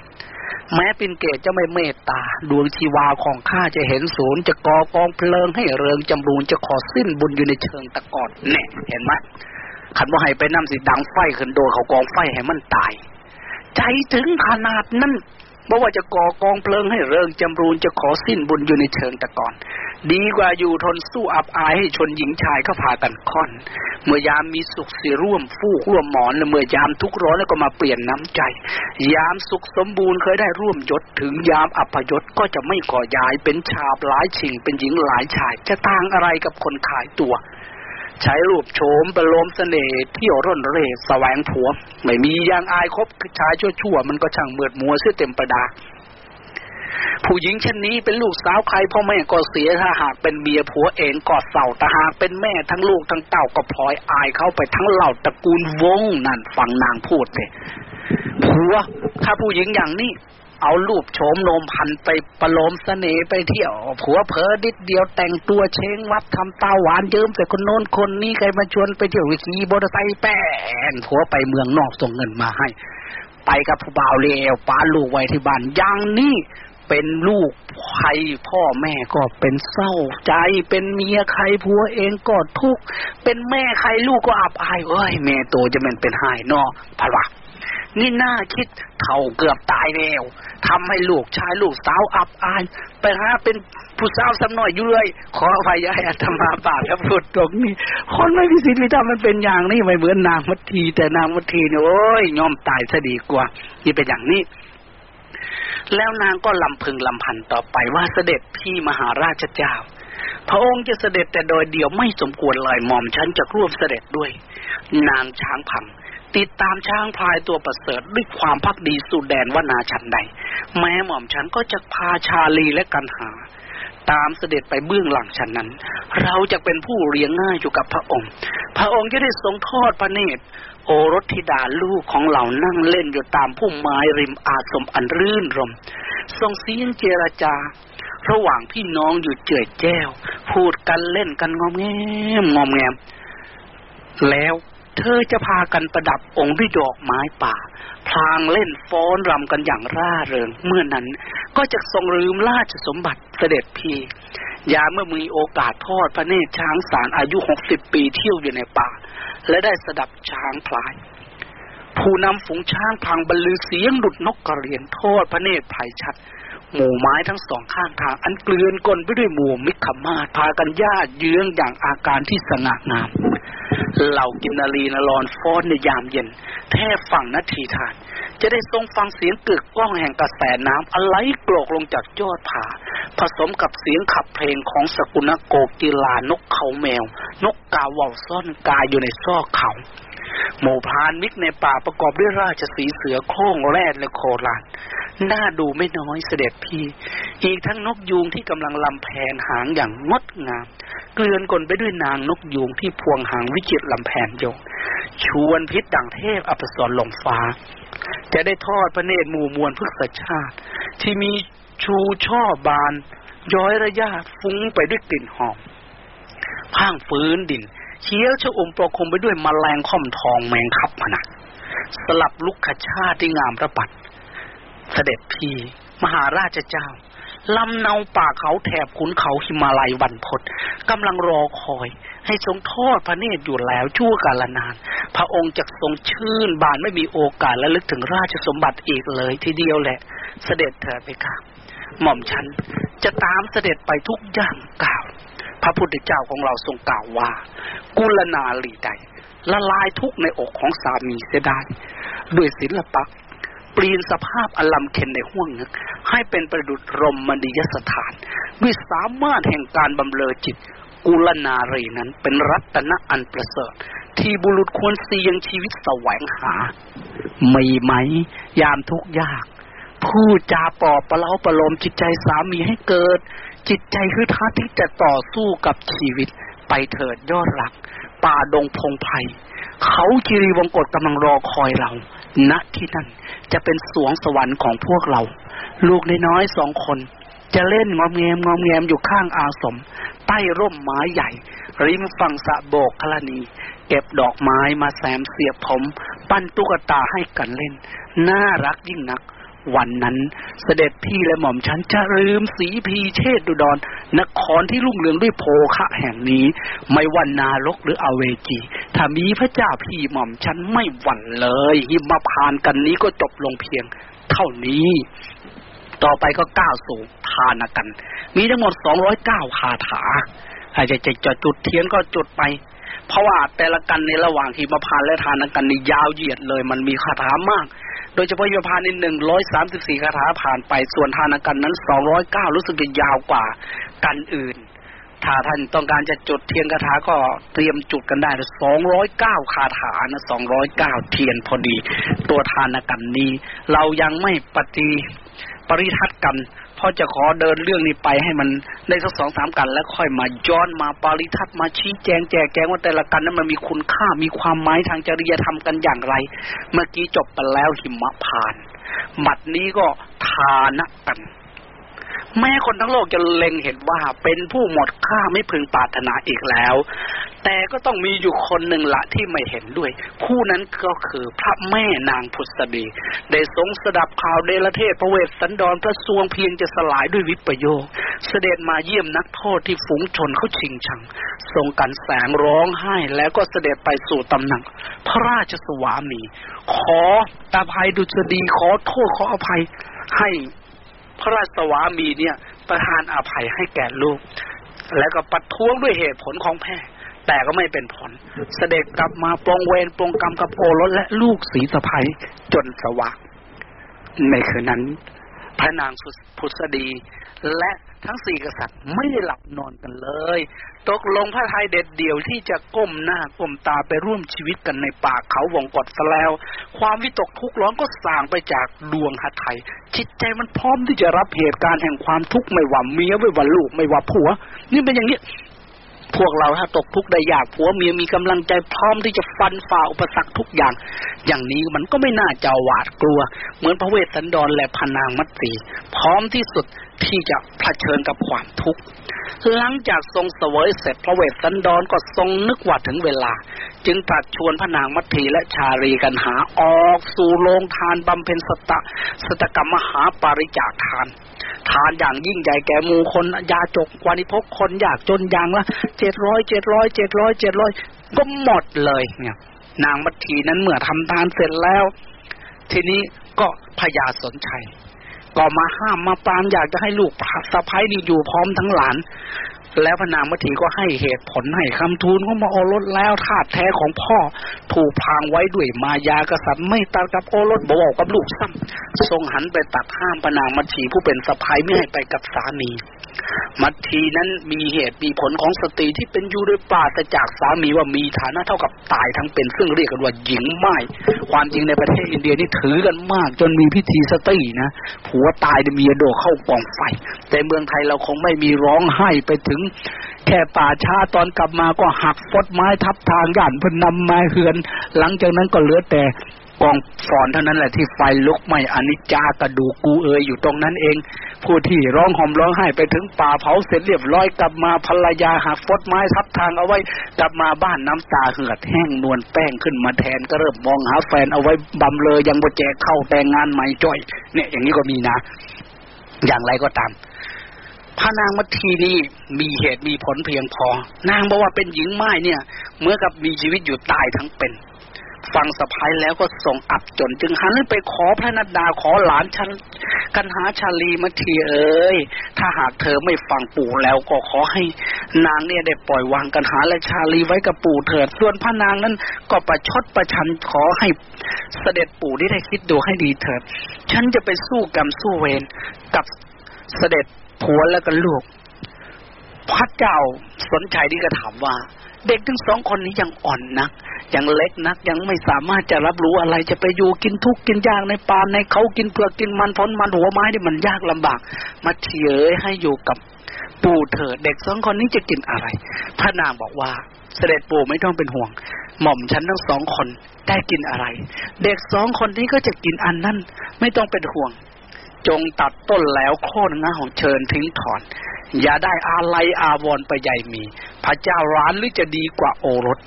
แม้ปินเกตจะไม่เมตตา ดวงชีวาของข้าจะเห็นศูนย์จะกอกองเพลิงให้เริงจำรูนจะขอสิ้นบุญอยู่ในเชิงตะกอนแน่เห็นไหมขันว่าให้ไปนำสิดังไฟขึ้นโดนเขากองไฟให้มันตาย ใจถึงขนาดนั้นบอกว่าจะก่อกองเพลิงให้เริงจำรูนจะขอสิ้นบุญอยู่ในเชิงตะกอน ดีกว่าอยู่ทนสู้อับอายให้ชนหญิงชายเขาพากันค่อน เมื่อยามมีสุขสิร่วมฟูกร่วมหมอนและเมื่อยามทุกร้อนแล้วก็มาเปลี่ยนน้ำใจ ยามสุขสมบูรณ์เคยได้ร่วมยศถึงยามอัปยศก็จะไม่ก่อยายเป็นชาบหลายชิงเป็นหญิงหลายชาย จะต่างอะไรกับคนขายตัว ใช้รูปโฉมประโลมเสน่ห์เที่ยวร่นเร่แสวงผัว ไม่มียางอายคบชายชั่วๆมันก็ช่างเมือดมัวเสื้อเต็มประดา ผู้หญิงเช่นนี้เป็นลูกสาวใครพ่อแม่ก็เสียถ้าหากเป็นเมียผัวเองก็เศร้าแต่หากเป็นแม่ทั้งลูกทั้งเต่าก็พลอยอายเข้าไปทั้งเหล่าตระกูลวงนั่นฟังนางพูดเลยผัวถ้าผู้หญิงอย่างนี้ เอารูปโฉมโนมพันไปประโลมเสน่ห์ไปเที่ยวผัวเพอดิดเดียวแต่งตัวเชงวัดทำตาหวานเยิ้มแต่คนโน้นคนนี้ใครมาชวนไปเที่ยววิขี่บอเตอร์ไซค์แป้นผัวไปเมืองนอกส่งเงินมาให้ ไปกับผู้บ่าวเลวป้าลูกไว้ที่บ้านอย่างนี้เป็นลูกใครพ่อแม่ก็เป็นเศร้าใจ เป็นเมียใครผัวเองก็ทุกข์เป็นแม่ใครลูกก็อับอายเอ้ยแม่โตจะมันเป็นหายนอพะวะ นี่น่าคิดเท่าเกือบตายแล้วทำให้ลูกชายลูกสาวอับอาย ไปหาเป็นผู้สาวสำน่อยอยู่เลยขออภัยยายอาตมาบาปครับพูดตรงนี้ คนไม่มีศีลไม่ทำมันเป็นอย่างนี้ไม่เหมือนนางมัททีแต่นางมัททีเนี่ยโอ้ยยอมตายซะดีกว่านี่เป็นอย่างนี้แล้วนางก็ลำพึงลำพันต่อไปว่าเสด็จพี่มหาราชเจ้า พระองค์จะเสด็จแต่โดยเดียวไม่สมควรเลยหม่อมฉันจะร่วมเสด็จด้วย นางช้างพัง ติดตามช้างพลายตัวประเสริฐด้วยความพักดีสู่แดนวนาชันใด แม้หม่อมฉันก็จะพาชาลีและกันหา ตามเสด็จไปเบื้องหลังฉันนั้น เราจะเป็นผู้เลี้ยงง่ายอยู่กับพระองค์ พระองค์จะได้ทรงทอดพระเนตรโอรสธิดาลูกของเหล่านั่งเล่นอยู่ตามพุ่มไม้ริมอาสมอันรื่นรม ทรงเสียงเจรจา ระหว่างพี่น้องอยู่เจือแจ้ว พูดกันเล่นกันงอมแงมงอมแงม แล้ว เธอจะพากันประดับองค์ด้วยดอกไม้ป่า พลางเล่นฟ้อนรำกันอย่างร่าเริง เมื่อนนั้นก็จะทรงลืมราชสมบัติเสด็จพียาเมื่อมีโอกาสทอดพระเนตรช้างสารอายุหกสิบปีเที่ยวอยู่ในป่า และได้สดับช้างพลาย ผู้นำฝูงช้างพังบรรลือเสียงดุดนกกระเรียนทอดพระเนตรภายชัด หมู่ไม้ทั้งสองข้างทาง อันเกลื่อนกล่นไปด้วยหมู่มฤคาพากันยาตรเยื้องอย่างอาการที่สง่างาม เหล่ากินนารีนารอนฟ้อนในยามเย็น แทบฟังนาทีทาน จะได้ทรงฟังเสียงกึกก้องแห่งกระแสน้ำอันไหลโกรกลงจากยอดผา ผสมกับเสียงขับเพลงของสกุณโกกิลานกเขาแมว นกกาเหว่าซ่อนกายอยู่ในซอกเขาหมู่พาลมฤคในป่าประกอบด้วยราชสีห์เสือโคร่งแรดและโคลานน่าดูไม่น้อยเสด็จพี่ อีกทั้งนกยูงที่กำลังลำแผนหางอย่างงดงาม เกลื่อนกลไปด้วยนางนกยูงที่พวงหางวิจิตรลำแผนโยกชวนพิษดังเทพอัปสรลงฟ้า จะได้ทอดพระเนตรหมู่มวลพฤกษชาติ ที่มีชูช่อบาน ย้อยระยะฟุ้งไปด้วยกลิ่นหอมพ้างฟื้นดินเชี้ยวชะอมประคมไปด้วยมแมลงค่อมทองแมงขับพนักสลับลุกขชาติที่งามระบัด เสด็จพีมหาราชเจ้าลำเนาป่าเขาแถบขุนเขาหิมาลัยวันพศกำลังรอคอย ให้ทรงทอดพระเนตรอยู่แล้วชั่วกาลนาน พระองค์จะทรงชื่นบานไม่มีโอกาสและลึกถึงราชสมบัติอีกเลยทีเดียวแหละ เสด็จเถิดไปค่ะหม่อมฉันจะตามเสด็จไปทุกย่างก้าวพระพุทธเจ้าของเราทรงกล่าวว่า กุลนาลีใด ละลายทุกในอกของสามีเสียได้ด้วยศิลปะเปลี่ยนสภาพอลัมเคนในห้วงนึก ให้เป็นประดุจรมมณียสถาน ด้วยสามารถแห่งการบำเรอจิต กุลนารีนั้น เป็นรัตนะอันประเสริฐ ที่บุรุษควรเสี่ยงชีวิตแสวงหา มีไหม ยามทุกยาก ผู้จาปอบประเล้าประโลมจิตใจสามีให้เกิด จิตใจคือท้าที่จะต่อสู้กับชีวิต ไปเถิดยอดรัก ป่าดงพงไพ่เขาจิรีวงกฏกำลังรอคอยเรา ณที่นั่นจะเป็นสวงสวรรค์ของพวกเรา ลูกน้อยสองคน จะเล่นงอมแงมงอมแงมอยู่ข้างอาสม ใต้ร่มไม้ใหญ่ ริมฝั่งสะโบกคลนีเก็บดอกไม้มาแสมเสียบผม ปั้นตุ๊กตาให้กันเล่น น่ารักยิ่งนัก วันนั้นเสด็จพี่และหม่อมฉันจะลืมสีพีเชษดุดรนนครที่รุ่งเรืองด้วยโภคะแห่งนี้ ไม่วันนารกหรืออเวจี ถ้ามีพระเจ้าพี่หม่อมฉันไม่หวั่นเลย หิมพานกันนี้ก็จบลงเพียง เท่านี้ ต่อไปก็ก้าวสู่ทานกัน มีทั้งหมดสองร้อยเก้าคาถาอาจจะจะจุดเทียนก็จุดไป เพราะว่าแต่ละกันในระหว่างหิมพานและทานกันนี่ยาวเหยียดเลย มันมีคาถามาก โดยเฉพาะหิมพานในหนึ่งร้อยสามสิบสี่คาถาผ่านไป ส่วนทานกันนั้นสองร้อยเก้ารู้สึกจะยาวกว่ากันอื่น ถ้าท่านต้องการจะจุดเทียนคาถาก็เตรียมจุดกันได้สองร้อยเก้าคาถานะสองร้อยเก้าเทียนพอดี ตัวทานกันนี้ เรายังไม่ปฏิ ปริทัดกันพ่อจะขอเดินเรื่องนี้ไปให้มันได้สักสองสามกันแล้วค่อยมาย้อนมาปริทัดมาชี้แจงแจกแจงว่าแต่ละกันนั้นมันมีคุณค่ามีความหมายทางจริยธรรมกันอย่างไร เมื่อกี้จบไปแล้วหิมะผ่านบัดนี้ก็ทานะกัน แม้คนทั้งโลกจะเล็งเห็นว่าเป็นผู้หมดค่าไม่พึงปรารถนาอีกแล้ว แต่ก็ต้องมีอยู่คนหนึ่งละที่ไม่เห็นด้วย ผู้นั้นก็คือพระแม่นางพุทธดี ได้ทรงสดับข่าวเดลเทศพระเวสสันดรพระสวงเพียงจะสลายด้วยวิปโยค เสด็จมาเยี่ยมนักโทษที่ฝูงชนเขาชิงชัง ทรงกันแสงร้องไห้แล้วก็เสด็จไปสู่ตำหนัก พระราชสวามี ขอตาภัยดุษฎีขอโทษขออภัยให้ พระราชสวามีเนี่ย ประทานอภัยให้แก่ลูก แล้วก็ปัดท้วงด้วยเหตุผลของแพทย์แต่ก็ไม่เป็นผล เสด็จกลับมาปรงเวรปรงกรรมกับโอรสและลูกสีสะพ้ยจนสว่างในคืนนั้น พระนางพุทธดี และทั้งสี่กษัตริย์ไม่ได้หลับนอนกันเลย ตกลงพระไทยเด็ดเดี่ยวที่จะก้มหน้าก้มตาไปร่วมชีวิตกันในป่าเขาวงกฏซะแล้ว ความวิตกทุกข์ร้อนก็ส่างไปจากดวงหัตไทยจิตใจมันพร้อมที่จะรับเหตุการณ์แห่งความทุกข์ไม่ว่าเมียไม่ว่าลูกไม่ว่าผัว นี่เป็นอย่างนี้ พวกเราถ้าตกทุกข์ได้ยากผัวเมียมีกำลังใจพร้อมที่จะฟันฝ่าอุปสรรคทุกอย่าง อย่างนี้มันก็ไม่น่าจะหวาดกลัว เหมือนพระเวสสันดรและพนางมัตสีพร้อมที่สุดที่จะเผชิญกับความทุกข์ หลังจากทรงเสวยเสร็จพระเวสสันดรก็ทรงนึกว่าถึงเวลา จึงตรัสชวนพระนางมัตถีและชาลีกันหาออกสู่โรงทานบำเพ็ญสตะสตกรรมมหาปาริจาทาน ทานอย่างยิ่งใหญ่แก่มูคนยาจกวานิพกคนอยากจนอย่างละเจ็ดร้อยเจ็ดร้อยเจ็ดร้อยเจ็ดร้อยก็หมดเลยเนี่ยนางมัตถีนั้นเมื่อทำทานเสร็จแล้ว ทีนี้ก็พญาสนชัย ก็มาห้ามมาปรามอยากจะให้ลูกสะพ้ายนี่อยู่พร้อมทั้งหลาน แล้วพนางมัทีก็ให้เหตุผลให้คำทูลของมาโอรสแล้วธาตุแท้ของพ่อ ถูกพางไว้ด้วยมายากษัตริย์ไม่ตัดกับโอรสบอกกับลูกซ้ำทรงหันไปตัดห้ามพนางมัทีผู้เป็นสะพ้ายไม่ให้ไปกับสามี มัทีนั้นมีเหตุมีผลของสตรีที่เป็นอยู่ด้วยปราศจากสามีว่ามีฐานะเท่ากับตายทั้งเป็น ซึ่งเรียกกันว่าหญิงไม้ความจริงในประเทศอินเดียนี่ถือกันมาก จนมีพิธีสตรีนะผัวตายเมียโดเข้ากองไฟ แต่เมืองไทยเราคงไม่มีร้องไห้ไปถึง แค่ป่าชาตอนกลับมาก็หักฟดไม้ทับทางย่านพนำไม้เหือน หลังจากนั้นก็เหลือแต่ กองฟอนเท่านั้นแหละที่ไฟลุกไหม้อนิจจากระดูกูเอยอยู่ตรงนั้นเอง ผู้ที่ร้องห่มร้องไห้ไปถึงป่าเผาเสร็จเรียบร้อยกลับมาภรรยาหักฟดไม้ทับทางเอาไว้กลับมาบ้านน้ำตาเหือดแห้งนวลแป้งขึ้นมาแทนก็เริ่มมองหาแฟนเอาไว้บำเลยยังบ่แจกเข้าแต่งงานใหม่จ้อย เนี่ยอย่างนี้ก็มีนะ อย่างไรก็ตามพระนางมัททีนี่มีเหตุมีผลเพียงพอ นางบอกว่าเป็นหญิงไม้เนี่ย เมื่อกับมีชีวิตอยู่ตายทั้งเป็น ฟังสะพายแล้วก็ส่งอับจน จึงหันไปขอพระนัดดาขอหลานฉันกันหาชาลีมัทีเอ้ยถ้าหากเธอไม่ฟังปู่แล้วก็ขอให้นางเนี่ยได้ปล่อยวางกันหาและชาลีไว้กับปู่เถิด ส่วนพระนางนั้นก็ประชดประชันขอให้เสด็จปู่ได้ได้คิดดูให้ดีเถิด ฉันจะไปสู้กรรมสู้เวรกับเสด็จผัวแล้วก็ลูกพระเจ้าสนใจที่ก็ถามว่า เด็กทั้งสองคนนี้ยังอ่อนนัก ยังเล็กนักยังไม่สามารถจะรับรู้อะไรจะไปอยู่กินทุกข์กินยากในป่าในเขากินเปลือกกินมันพ้นมันหัวไม้ที่มันยากลำบาก มาเฉยให้อยู่กับปู่เถิดเด็กสองคนนี้จะกินอะไร พระนางบอกว่า เสด็จปู่ไม่ต้องเป็นห่วง หม่อมฉันทั้งสองคนได้กินอะไร เด็กสองคนนี้ก็จะกินอันนั้นไม่ต้องเป็นห่วง จงตัดต้นแล้วโค่นงาของเชิญทิ้งถอน อย่าได้อาลัยอาวรไปใหญ่มี พระเจ้าร้านหรือจะดีกว่าโอรส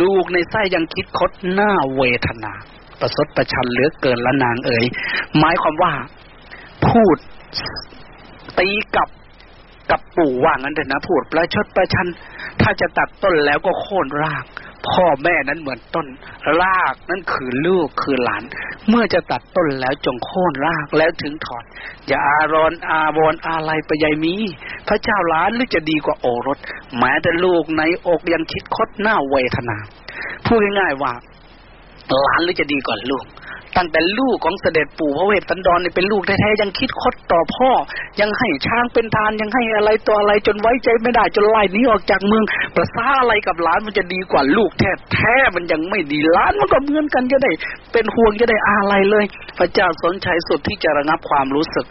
ลูกในไส้ยังคิดคดหน้าเวทนา ประสดประชันเหลือเกินละนางเอ๋ยหมายความว่า พูดตีกับกับปู่ว่างั้นเถอะนะพูดประชดประชัน ถ้าจะตัดต้นแล้วก็โค่นราก พ่อแม่นั้นเหมือนต้น รากนั้นคือลูกคือหลาน เมื่อจะตัดต้นแล้วจงโค่นรากแล้วถึงถอนอย่าอารอนอาวรอะไรไปใหญ่มี พระเจ้าล้านหรือจะดีกว่าโอรสแม้แต่ลูกในอกยังคิดคดหน้าเวทนาพูดง่ายๆว่าหลานหรือจะดีกว่าลูก ตั้งแต่ลูกของเสด็จปู่พระเวสสันดรเนี่ยเป็นลูกแท้ๆยังคิดคดต่อพ่อ ยังให้ช้างเป็นทานยังให้อะไรตัวอะไรจนไว้ใจไม่ได้จนไล่นี้ออกจากเมืองประสาอะไรกับหลานมันจะดีกว่าลูกแท้แท้มันยังไม่ดีหลานมันก็เหมือนกันจะได้ เป็นห่วงจะได้อะไรเลย พระเจ้าสนชัยสุดที่จะระงับความรู้สึก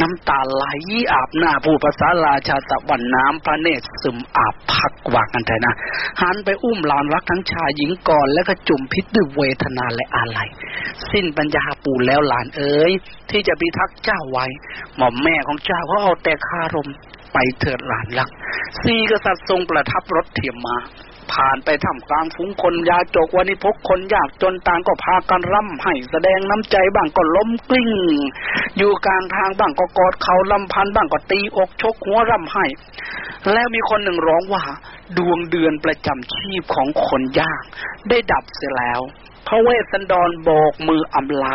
น้ำตาไหลอาบหน้าผู้ภาษาราชาตะวันน้ำพระเนตรซึมอาบพักว่ากันแต่นะหันไปอุ้มหลานรักทั้งชายหญิงก่อนแล้วก็จุ่มพิษด้วยเวทนาและอะไรสิ้นปัญญาปูแล้วหลานเอ๋ยที่จะพิทักษ์เจ้าไว้ หม่อมแม่ของเจ้าเขาเอาแต่คารมไปเถิดหลานลักสีกษัตริย์ทรงประทับรถเทียมมาผ่านไปทำกลางฝูงคนยาจกวันนี้พกคนยากจนต่างก็พากันร่ำให้แสดงน้ำใจบ้างก็ล้มกลิ้ง อยู่กลางทางบ้างก็กอดเขาลำพันบ้างก็ตีอกชกหัวร่ำให้ แล้วมีคนหนึ่งร้องว่า ดวงเดือนประจำชีพของคนยาก ได้ดับเสียแล้ว พระเวสสันดรโบกมืออำลา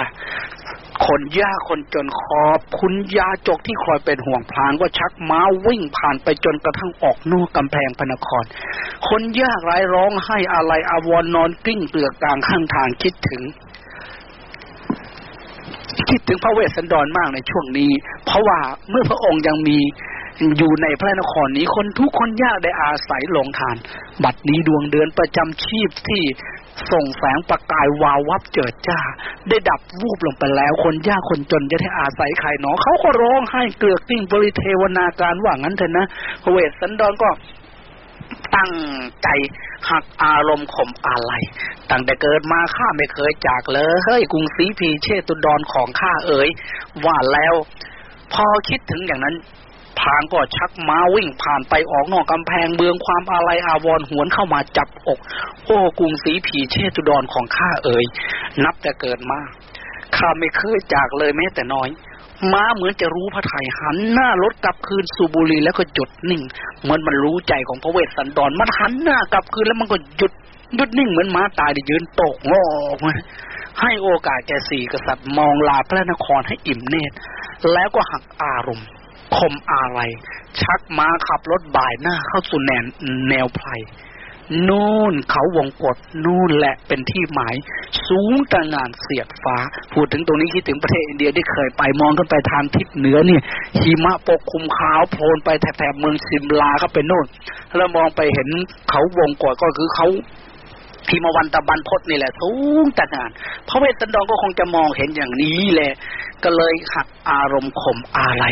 คนยากคนจนขอบคุณยาจกที่คอยเป็นห่วงพลางก็ชักม้าวิ่งผ่านไปจนกระทั่งออกนอกกำแพงพนคร คนยากไร้ร้องให้อะไรอาวรนอนกิ้งเปลือกกลางข้างทางคิดถึงคิดถึงพระเวสสันดรมากในช่วงนี้ เพราะว่าเมื่อพระองค์ยังมีอยู่ในพระนครนี้คนทุกคนยากได้อาศัยโรงทาน บัดนี้ดวงเดือนประจำชีพที่ ส่งแสงประกายวาววับเจิดจ้า ได้ดับวูบลงไปแล้ว คนยากคนจนจะได้อาศัยใครหนอเขาก็ร้องไห้เกลือกกลิ้งปริเทวนาการว่างั้นเถอะนะเวสสันดรก็ตั้งใจหักอารมณ์ข่มอาลัยตั้งแต่เกิดมาข้าไม่เคยจากเลยเฮ้ยกรุงศรีพีเชตุดรของข้าเอ๋ยว่าแล้ว พอคิดถึงอย่างนั้น พางก็ชักม้าวิ่งผ่านไปออกนอกกำแพงเมืองความอะไรอาวรหวนเข้ามาจับอก โอ้กรุงศรีผีเชตุดรของข้าเอ๋ยนับแต่เกิดมาข้าไม่เคยจากเลยแม้แต่น้อย ม้าเหมือนจะรู้พระไทยหันหน้ารถกลับคืนสูบุรีแล้วก็หยุดนิ่ง เหมือนมันรู้ใจของพระเวสสันดรมันหันหน้ากลับคืนแล้วมันก็หยุดหยุดนิ่งเหมือนม้าตายได้ยืนตกงอกให้โอกาสแกสี่กษัตริย์มองลาพระนครให้อิ่มเนตรแล้วก็หักอารมณ์ คมอะไรชักม้าขับรถบ่ายหน้าเข้าสู่แนวแนวไพรนู่นเขาวงกฏนู่นแหละเป็นที่หมาย สูงตะงานเสียดฟ้า พูดถึงตรงนี้คิดถึงประเทศอินเดียที่เคยไปมองขึ้นไปทางทิศเหนือนี่หิมะปกคลุมขาวโพลนไปแถบเมืองซิมลาก็เป็นโน่นแล้วมองไปเห็นเขาวงกฏก็คือเขาพิมวันตะบันพศนี่แหละ สูงตะงานพระเวสสันดรก็คงจะมองเห็นอย่างนี้แหละ ก็เลยหักอารมณ์ข่มอะไร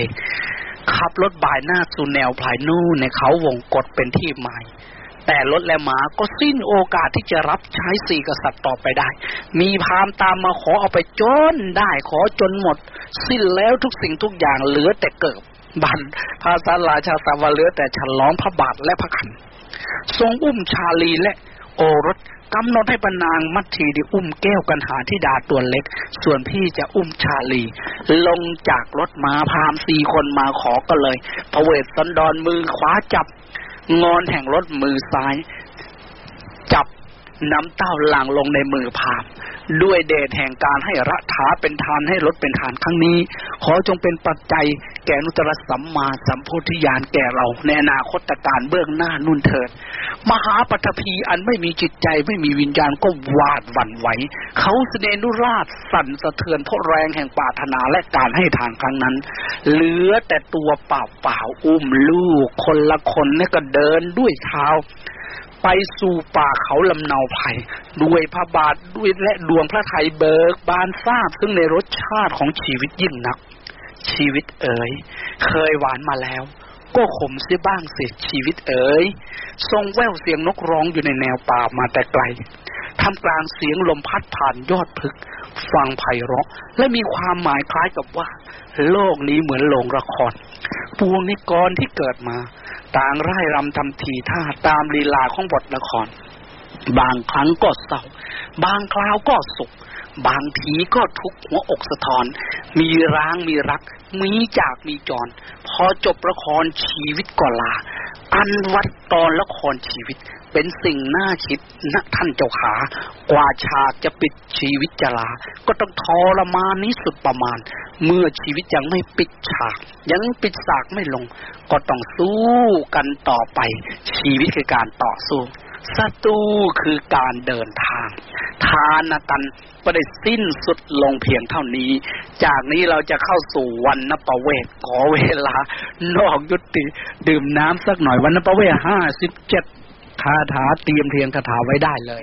ขับรถบ่ายหน้าสู่แนวพลายนู่นในเขาวงกฏเป็นที่หมายแต่รถและหมาก็สิ้นโอกาสที่จะรับใช้สี่กษัตริย์ต่อไปได้ มีพามตามมาขอเอาไปจนได้ขอจนหมด สิ้นแล้วทุกสิ่งทุกอย่างเหลือแต่เกิดบันพาสาราชาสาวเหลือแต่ฉลองพระบาทและพระขัน ทรงอุ้มชาลีและโอรส กำหนดให้ปนางมัททีด้อุ้มแก้วกันหาที่ดาตัวเล็ก ส่วนพี่จะอุ้มชาลี ลงจากรถมาพามสี่คนมาขอก็เลยพระเวสสันดรมือขวาจับ งอนแห่งรถมือซ้าย จับน้ำเต้าหลังลงในมือพามด้วยเดชแห่งการให้รัฐาเป็นทานให้ลดเป็นทานครั้งนี้ ขอจงเป็นปัจจัย แก่นุตรสัมมาสัมโพธิญาณแก่เรา ในอนาคตการเบื้องหน้านุ่นเถิด มหาปฐพีอันไม่มีจิตใจไม่มีวิญญาณก็วาดหวั่นไหวเขาเสดนุราชสั่นสะเทือนเพราะแรงแห่งปาถนาและการให้ทานครั้งนั้น เหลือแต่ตัวเปล่าเปล่าอุ้มลูก คนละคนนี่ก็เดินด้วยเท้าไปสู่ป่าเขาลำเนาไผ่ด้วยพระบาทด้วยและดวงพระไทยเบิกบานทราบซึ่งในรสชาติของชีวิตยิ่งนัก ชีวิตเอ๋ย เคยหวานมาแล้ว ก็ขมเสียบ้างเสียชีวิตเอ๋ย ทรงแววเสียงนกร้องอยู่ในแนวป่ามาแต่ไกลทำกลางเสียงลมพัดผ่านยอดพึก ฟังไพเราะ และมีความหมายคล้ายกับว่า โลกนี้เหมือนโรงละครปวงในกรที่เกิดมา ต่างร่ายรำทำทีท่าตามลีลาของบทละคร บางครั้งก็เศร้า บางคราวก็สุข บางทีก็ทุกข์หัวอกสะท้อน มีร้างมีรัก มีจากมีจร พอจบละครชีวิตก็ลา อันวัดตอนละครชีวิต เป็นสิ่งน่าคิดนะท่านเจ้าขา กว่าฉากจะปิดชีวิตจะลา ก็ต้องทรมานนี้สุดประมาณ เมื่อชีวิตยังไม่ปิดฉาก ยังปิดฉากไม่ลง ก็ต้องสู้กันต่อไป ชีวิตคือการต่อสู้ ศัตรูคือการเดินทาง ทานกันก็ได้สิ้นสุดลงเพียงเท่านี้ จากนี้เราจะเข้าสู่วันนประเวทขอเวลา นอกยุติ ดื่มน้ำสักหน่อยวันนประเวทห้าสิบเจ็ดคาถาเตรียมเทียงคาถาไว้ได้เลย